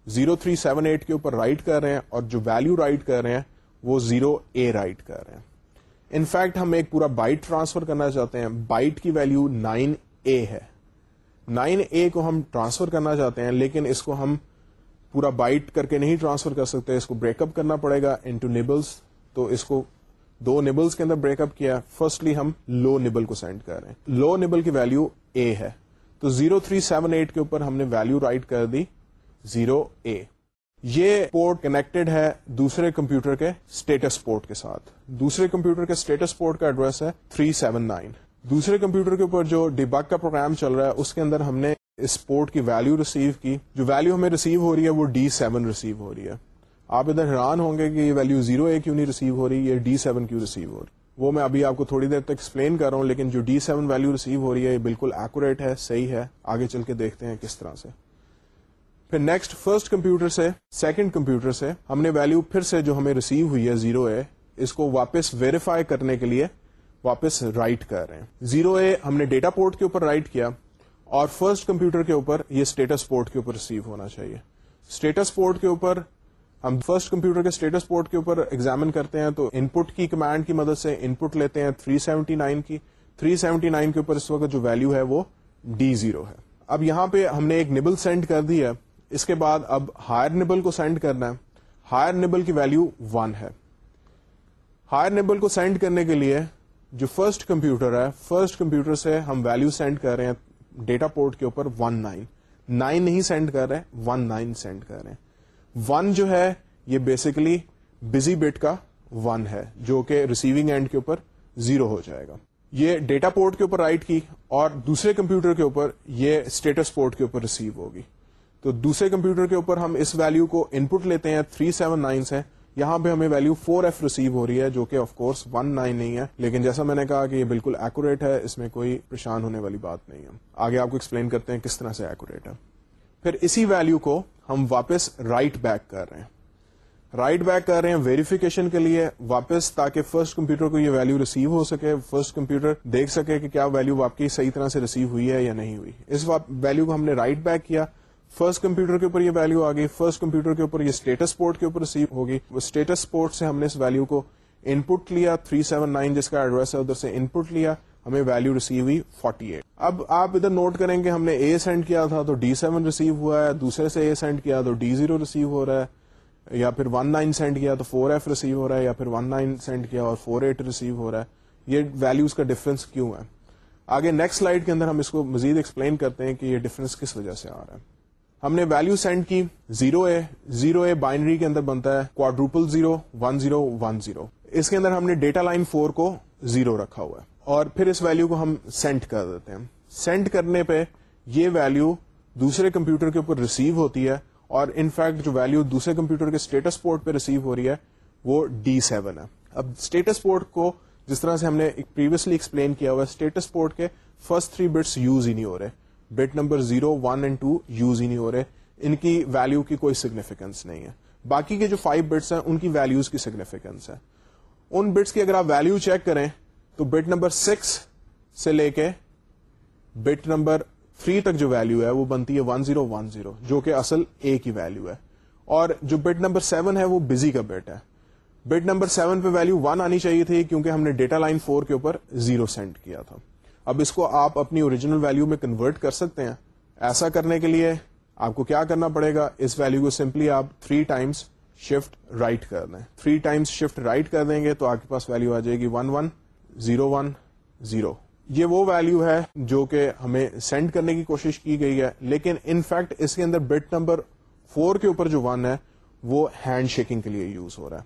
زیرو تھری سیون ایٹ کے اوپر رائٹ کر رہے ہیں اور جو ویلو رائٹ کر رہے ہیں، وہ زیرو اے رائٹ کر رہے ہیں۔ انفیکٹ ہم ایک پورا بائٹ ٹرانسفر کرنا چاہتے ہیں۔ بائٹ کی ویلو نائن اے ہے۔ نائن اے کو ہم ٹرانسفر کرنا چاہتے ہیں، لیکن اس کو ہم پورا بائٹ کر کے نہیں ٹرانسفر کر سکتے، اس کو بریک اپ کرنا پڑے گا انٹو نیبلس تو اس کو دو نیبلس کے اندر بریک اپ کیا۔ فرسٹلی ہم لو نیبل کو سینڈ کر رہے ہیں۔ لو نیبل کی ویلو اے ہے۔ تو زیرو تھری سیون ایٹ کے اوپر ہم نے ویلو رائٹ کر دی زیرو اے یہ پورٹ کنیکٹڈ ہے دوسرے کمپیوٹر کے اسٹیٹس پورٹ کے ساتھ۔ دوسرے کمپیوٹر کے اسٹیٹس پورٹ کا ایڈریس ہے 379 دوسرے کمپیوٹر کے اوپر جو ڈیبک کا پروگرام چل رہا ہے، اس کے اندر ہم نے اس پورٹ کی ویلو ریسیو کی۔ جو ویلو ہمیں ریسیو ہو رہی ہے، وہ ڈی سیون ریسیو ہو رہی ہے۔ آپ ادھر حیران ہوں گے کہ یہ ویلو زیرو اے کیوں نہیں ریسیو ہو رہی، یہ ڈی سیون کیوں ریسیو ہو رہی؟ وہ میں ابھی آپ کو تھوڑی دیر تک ایکسپلین کر رہا ہوں، لیکن جو ڈی سیون ویلو ریسیو ہو رہی ہے، یہ بالکل ایکوریٹ ہے، صحیح ہے۔ آگے چل کے دیکھتے ہیں کس طرح سے۔ پھر نیکسٹ فرسٹ کمپیوٹر سے سیکنڈ کمپیوٹر سے ہم نے ویلو پھر سے جو ہمیں ریسیو ہوئی ہے زیرو اے اس کو واپس ویریفائی کرنے کے لیے واپس رائٹ کر رہے ہیں۔ زیرو اے ہم نے ڈیٹا پورٹ کے اوپر رائٹ کیا اور فرسٹ کمپیوٹر کے اوپر یہ اسٹیٹس پورٹ کے اوپر ریسیو ہونا چاہیے۔ اسٹیٹس پورٹ کے اوپر ہم فرسٹ کمپیوٹر کے اسٹیٹس پورٹ کے اوپر ایگزامن کرتے ہیں تو ان پٹ کی کمانڈ کی مدد سے ان پٹ لیتے ہیں 379 کی۔ 379 کے اوپر اس وقت جو ویلو ہے وہ ڈی زیرو ہے۔ اب یہاں پہ ہم نے ایک نبل سینڈ کر دی ہے۔ اس کے بعد اب ہائر نیبل کو سینڈ کرنا ہے۔ ہائر نیبل کی ویلو ون ہے۔ ہائر نیبل کو سینڈ کرنے کے لیے جو فرسٹ کمپیوٹر ہے فرسٹ کمپیوٹر سے ہم ویلو سینڈ کر رہے ہیں ڈیٹا پورٹ کے اوپر ون نائن نائن نہیں سینڈ کر رہے ون نائن سینڈ کر رہے ہیں. ون جو ہے، یہ بیسیکلی بزی بٹ کا ون ہے، جو کہ ریسیونگ اینڈ کے اوپر زیرو ہو جائے گا. یہ ڈیٹا پورٹ کے اوپر رائٹ کی اور دوسرے کمپیوٹر کے اوپر یہ اسٹیٹس پورٹ کے اوپر ریسیو ہوگی. تو دوسرے کمپیوٹر کے اوپر ہم اس ویلو کو ان پٹ لیتے ہیں 379 سے یہاں پہ ہمیں ویلو 4 ایف ریسیو ہو رہی ہے جو کہ آف کورس 19 نہیں ہے، لیکن جیسا میں نے کہا کہ یہ بالکل ایکوریٹ ہے، اس میں کوئی پریشان ہونے والی بات نہیں ہے۔ آگے آپ کو ایکسپلین کرتے ہیں کس طرح سے ایکوریٹ ہے۔ پھر اسی ویلو کو ہم واپس رائٹ بیک کر رہے ہیں۔ رائٹ بیک کر رہے ہیں ویریفیکیشن کے لیے واپس، تاکہ فرسٹ کمپیوٹر کو یہ ویلو ریسیو ہو سکے فرسٹ کمپیوٹر دیکھ سکے کہ کیا ویلو واقعی صحیح طرح سے ریسیو ہوئی ہے یا نہیں ہوئی۔ اس ویلو کو ہم نے رائٹ بیک کیا۔ فرسٹ کمپیوٹر کے اوپر یہ ویلو آ گئی. فرسٹ کمپیوٹر کے اوپر یہ اسٹیٹس پورٹ کے اوپر ریسیو ہوگی. وہ اسٹیٹس پورٹ سے ہم نے اس ویلو کو ان پٹ لیا 379 جس کا ایڈریس ہے، ادھر سے ان پٹ لیا، ہمیں ویلو ریسیو ہوئی 48 اب آپ ادھر نوٹ کریں گے، ہم نے اے سینڈ کیا تھا تو ڈی سیون ریسیو ہوا ہے، دوسرے سے اے سینڈ کیا تو ڈی زیرو ریسیو ہو رہا ہے، یا پھر ون نائن سینڈ کیا تو فور ایف ریسیو ہو رہا ہے، یا پھر ون نائن سینڈ کیا اور فور ایٹ ریسیو ہو رہا ہے. یہ ویلوز کا ڈفرنس کیوں ہے؟ آگے نیکسٹ سلائڈ کے اندر ہم اس کو مزید ایکسپلین کرتے ہیں کہ یہ ڈفرنس کس وجہ سے آ رہا ہے۔ ہم نے ویلو سینڈ کی zero A zero A binary کے اندر بنتا ہے quadruple zero one zero one zero اس کے اندر ہم نے ڈیٹا لائن فور کو زیرو رکھا ہوا ہے۔ اور پھر اس ویلو کو ہم سینڈ کر دیتے ہیں۔ سینڈ کرنے پہ یہ ویلو دوسرے کمپیوٹر کے اوپر ریسیو ہوتی ہے اور انفیکٹ جو ویلو دوسرے کمپیوٹر کے اسٹیٹس پورٹ پہ ریسیو ہو رہی ہے، وہ ڈی سیون ہے۔ اب اسٹیٹس پورٹ کو جس طرح سے ہم نے پریویسلی ایکسپلین کیا ہوا اسٹیٹس پورٹ کے فرسٹ تھری بٹس یوز ہی نہیں ہو رہے۔ Bit number zero, one and two use ہی نہیں ہو رہے۔ ان کی ویلو کی کوئی سگنیفیکینس نہیں ہے۔ باقی کے جو فائیو بٹس ہیں، ان کی ویلوز کی سگنیفیکینس ہے۔ ان بٹس کی اگر آپ ویلو چیک کریں، تو بٹ نمبر سکس سے لے کے بٹ نمبر تھری تک جو ویلو ہے، وہ بنتی ہے ون زیرو ون زیرو جو کہ اصل اے کی ویلو ہے۔ اور جو بٹ نمبر سیون ہے، وہ بزی کا بٹ ہے۔ بٹ نمبر سیون پہ ویلو ون آنی چاہیے تھی، کیونکہ ہم نے ڈیٹا لائن فور کے اوپر زیرو سینڈ کیا تھا۔ اب اس کو آپ اپنی اوریجنل ویلو میں کنورٹ کر سکتے ہیں۔ ایسا کرنے کے لیے آپ کو کیا کرنا پڑے گا؟ اس ویلو کو سمپلی آپ تھری ٹائمس شفٹ رائٹ کر دیں۔ تھری ٹائمس شفٹ رائٹ کر دیں گے تو آپ کے پاس ویلو آ جائے گی one one zero one zero یہ وہ ویلو ہے جو کہ ہمیں سینڈ کرنے کی کوشش کی گئی ہے۔ لیکن ان فیکٹ اس کے اندر بٹ نمبر فور کے اوپر جو ون ہے وہ ہینڈ شیکنگ کے لیے یوز ہو رہا ہے۔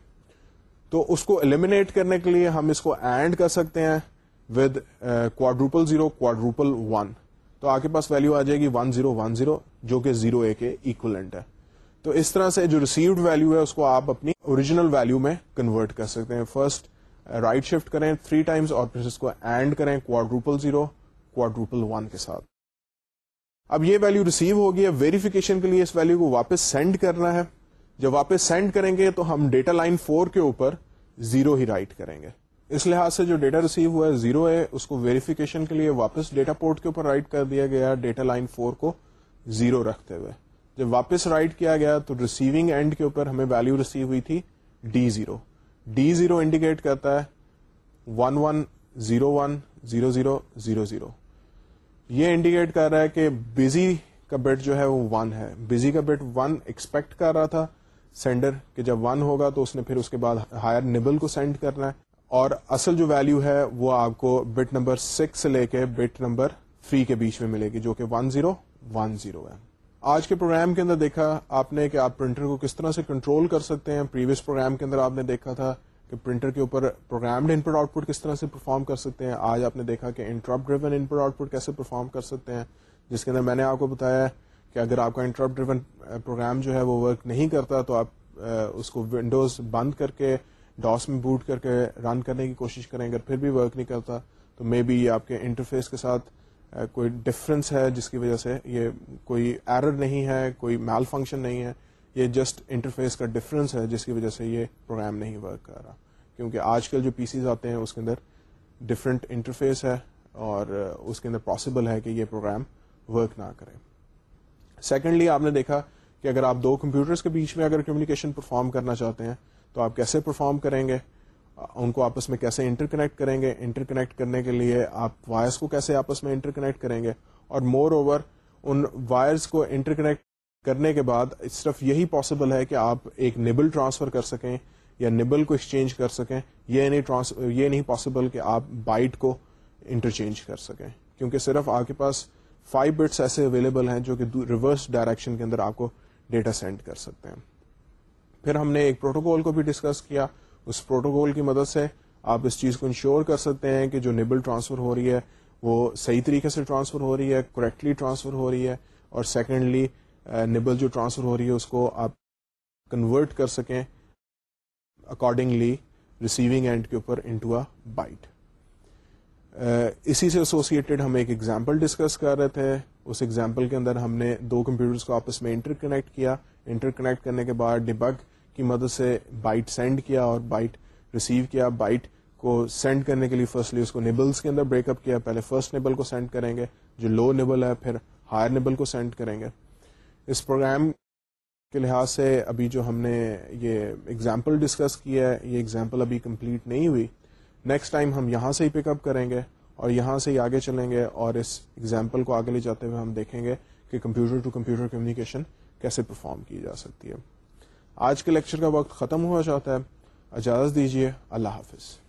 تو اس کو ایلیمینیٹ کرنے کے لیے ہم اس کو اینڈ کر سکتے ہیں۔ With quadruple zero quadruple one تو آپ کے پاس ویلو آ جائے گی ون زیرو ون زیرو جو کہ زیرو اے کے اکولنٹ ہے۔ تو اس طرح سے جو ریسیوڈ ویلو ہے، اس کو آپ اپنی اوریجنل ویلو میں کنورٹ کر سکتے ہیں۔ فرسٹ رائٹ شفٹ کریں تھری ٹائمس اور پھر اس کو اینڈ کریں کوڈروپل زیرو کوڈروپل ون کے ساتھ۔ اب یہ ویلو ریسیو ہوگی اب ویریفیکیشن کے لیے اس ویلو کو واپس سینڈ کرنا ہے۔ جب واپس سینڈ کریں گے تو ہم ڈیٹا لائن فور کے اوپر زیرو ہی رائٹ کریں گے۔ اس لحاظ سے جو ڈیٹا ریسیو ہوا ہے زیرو ہے، اس کو ویریفیکیشن کے لیے واپس ڈیٹا پورٹ کے اوپر رائٹ کر دیا گیا ڈیٹا لائن فور کو زیرو رکھتے ہوئے۔ جب واپس رائٹ کیا گیا تو ریسیونگ اینڈ کے اوپر ہمیں ویلو ریسیو ہوئی تھی D zero D zero indicate کرتا ہے one one zero one zero zero zero zero یہ انڈیکیٹ کر رہا ہے کہ بزی کا بٹ جو ہے وہ ون ہے۔ بزی کا بٹ ون ایکسپیکٹ کر رہا تھا سینڈر کہ جب ون ہوگا تو اس نے پھر اس کے بعد ہائر نبل کو سینڈ کرنا ہے۔ اور اصل جو ویلو ہے وہ آپ کو بٹ نمبر سکس سے لے کے بٹ نمبر تھری کے بیچ میں ملے گی، جو کہ ون زیرو ون زیرو ہے۔ آج کے پروگرام کے اندر دیکھا آپ نے کہ آپ پرنٹر کو کس طرح سے کنٹرول کر سکتے ہیں۔ پریویس پروگرام کے اندر آپ نے دیکھا تھا کہ پرنٹر کے اوپر پروگرامڈ ان پٹ آؤٹ پٹ کس طرح سے پرفارم کر سکتے ہیں۔ آج آپ نے دیکھا کہ انٹرپ driven input output کیسے پرفارم کر سکتے ہیں۔ جس کے اندر میں نے آپ کو بتایا کہ اگر آپ کا انٹرپ ڈریون پروگرام جو ہے وہ ورک نہیں کرتا تو آپ اس کو ونڈوز بند کر کے ڈاس میں بوٹ کر کے رن کرنے کی کوشش کریں، اگر پھر بھی ورک نہیں کرتا تو مے بی یہ آپ کے انٹرفیس کے ساتھ کوئی ڈفرینس ہے جس کی وجہ سے یہ کوئی ایرر نہیں ہے، کوئی میل فنکشن نہیں ہے، یہ جسٹ انٹرفیس کا ڈفرینس ہے جس کی وجہ سے یہ پروگرام نہیں ورک کر رہا۔ کیونکہ آج کل جو پی سیز آتے ہیں اس کے اندر ڈفرینٹ انٹرفیس ہے اور اس کے اندر پاسبل ہے کہ یہ پروگرام ورک نہ کرے۔ سیکنڈلی آپ نے دیکھا کہ اگر آپ دو کمپیوٹرز کے بیچ میں اگر کمیونیکیشن پرفارم کرنا چاہتے ہیں تو آپ کیسے پرفارم کریں گے؟ ان کو آپس میں کیسے انٹر کنیکٹ کریں گے؟ انٹر کنیکٹ کرنے کے لیے آپ وائرس کو کیسے آپس میں انٹر کنیکٹ کریں گے؟ اور مور اوور ان وائرس کو انٹر کنیکٹ کرنے کے بعد صرف یہی پاسبل ہے کہ آپ ایک نبل ٹرانسفر کر سکیں یا نبل کو ایکسچینج کر سکیں۔ یہ نہیں یہ نہیں پاسبل کہ آپ بائٹ کو انٹرچینج کر سکیں۔ کیونکہ صرف آپ کے پاس فائیو بٹس ایسے اویلیبل ہیں جو کہ ریورس ڈائریکشن کے اندر آپ کو ڈیٹا سینڈ کر سکتے ہیں۔ پھر ہم نے ایک پروٹوکول کو بھی ڈسکس کیا۔ اس پروٹوکول کی مدد سے آپ اس چیز کو انشور کر سکتے ہیں کہ جو نیبل ٹرانسفر ہو رہی ہے وہ صحیح طریقے سے ٹرانسفر ہو رہی ہے کریکٹلی ٹرانسفر ہو رہی ہے، اور سیکنڈلی نیبل جو ٹرانسفر ہو رہی ہے اس کو آپ کنورٹ کر سکیں اکارڈنگلی ریسیونگ اینڈ کے اوپر انٹو اے بائٹ اسی سے ایسوسیٹڈ ہم ایک ایگزامپل ڈسکس کر رہے تھے۔ اس ایگزامپل کے اندر ہم نے دو کمپیوٹرز کو آپس میں انٹر کنیکٹ کیا۔ انٹر کنیکٹ کرنے کے بعد ڈبگ کی مدد سے بائٹ سینڈ کیا اور بائٹ ریسیو کیا۔ بائٹ کو سینڈ کرنے کے لیے فرسٹلی اس کو نیبلس کے اندر بریک اپ کیا۔ پہلے فرسٹ نیبل کو سینڈ کریں گے، جو لو نیبل ہے، پھر ہائر نیبل کو سینڈ کریں گے۔ اس پروگرام کے لحاظ سے ابھی جو ہم نے یہ ایگزامپل ڈسکس کیا ہے، یہ ایگزامپل ابھی کمپلیٹ نہیں ہوئی۔ نیکسٹ ٹائم ہم یہاں سے ہی پک اپ کریں گے اور یہاں سے ہی آگے چلیں گے اور اس ایگزامپل کو آگے لے جاتے ہوئے ہم دیکھیں گے کہ کمپیوٹر ٹو کمپیوٹر کمیونیکیشن کیسے پرفارم کی جا سکتی ہے۔ آج کے لیکچر کا وقت ختم ہوا چاہتا ہے۔ اجازت دیجیے اللہ حافظ۔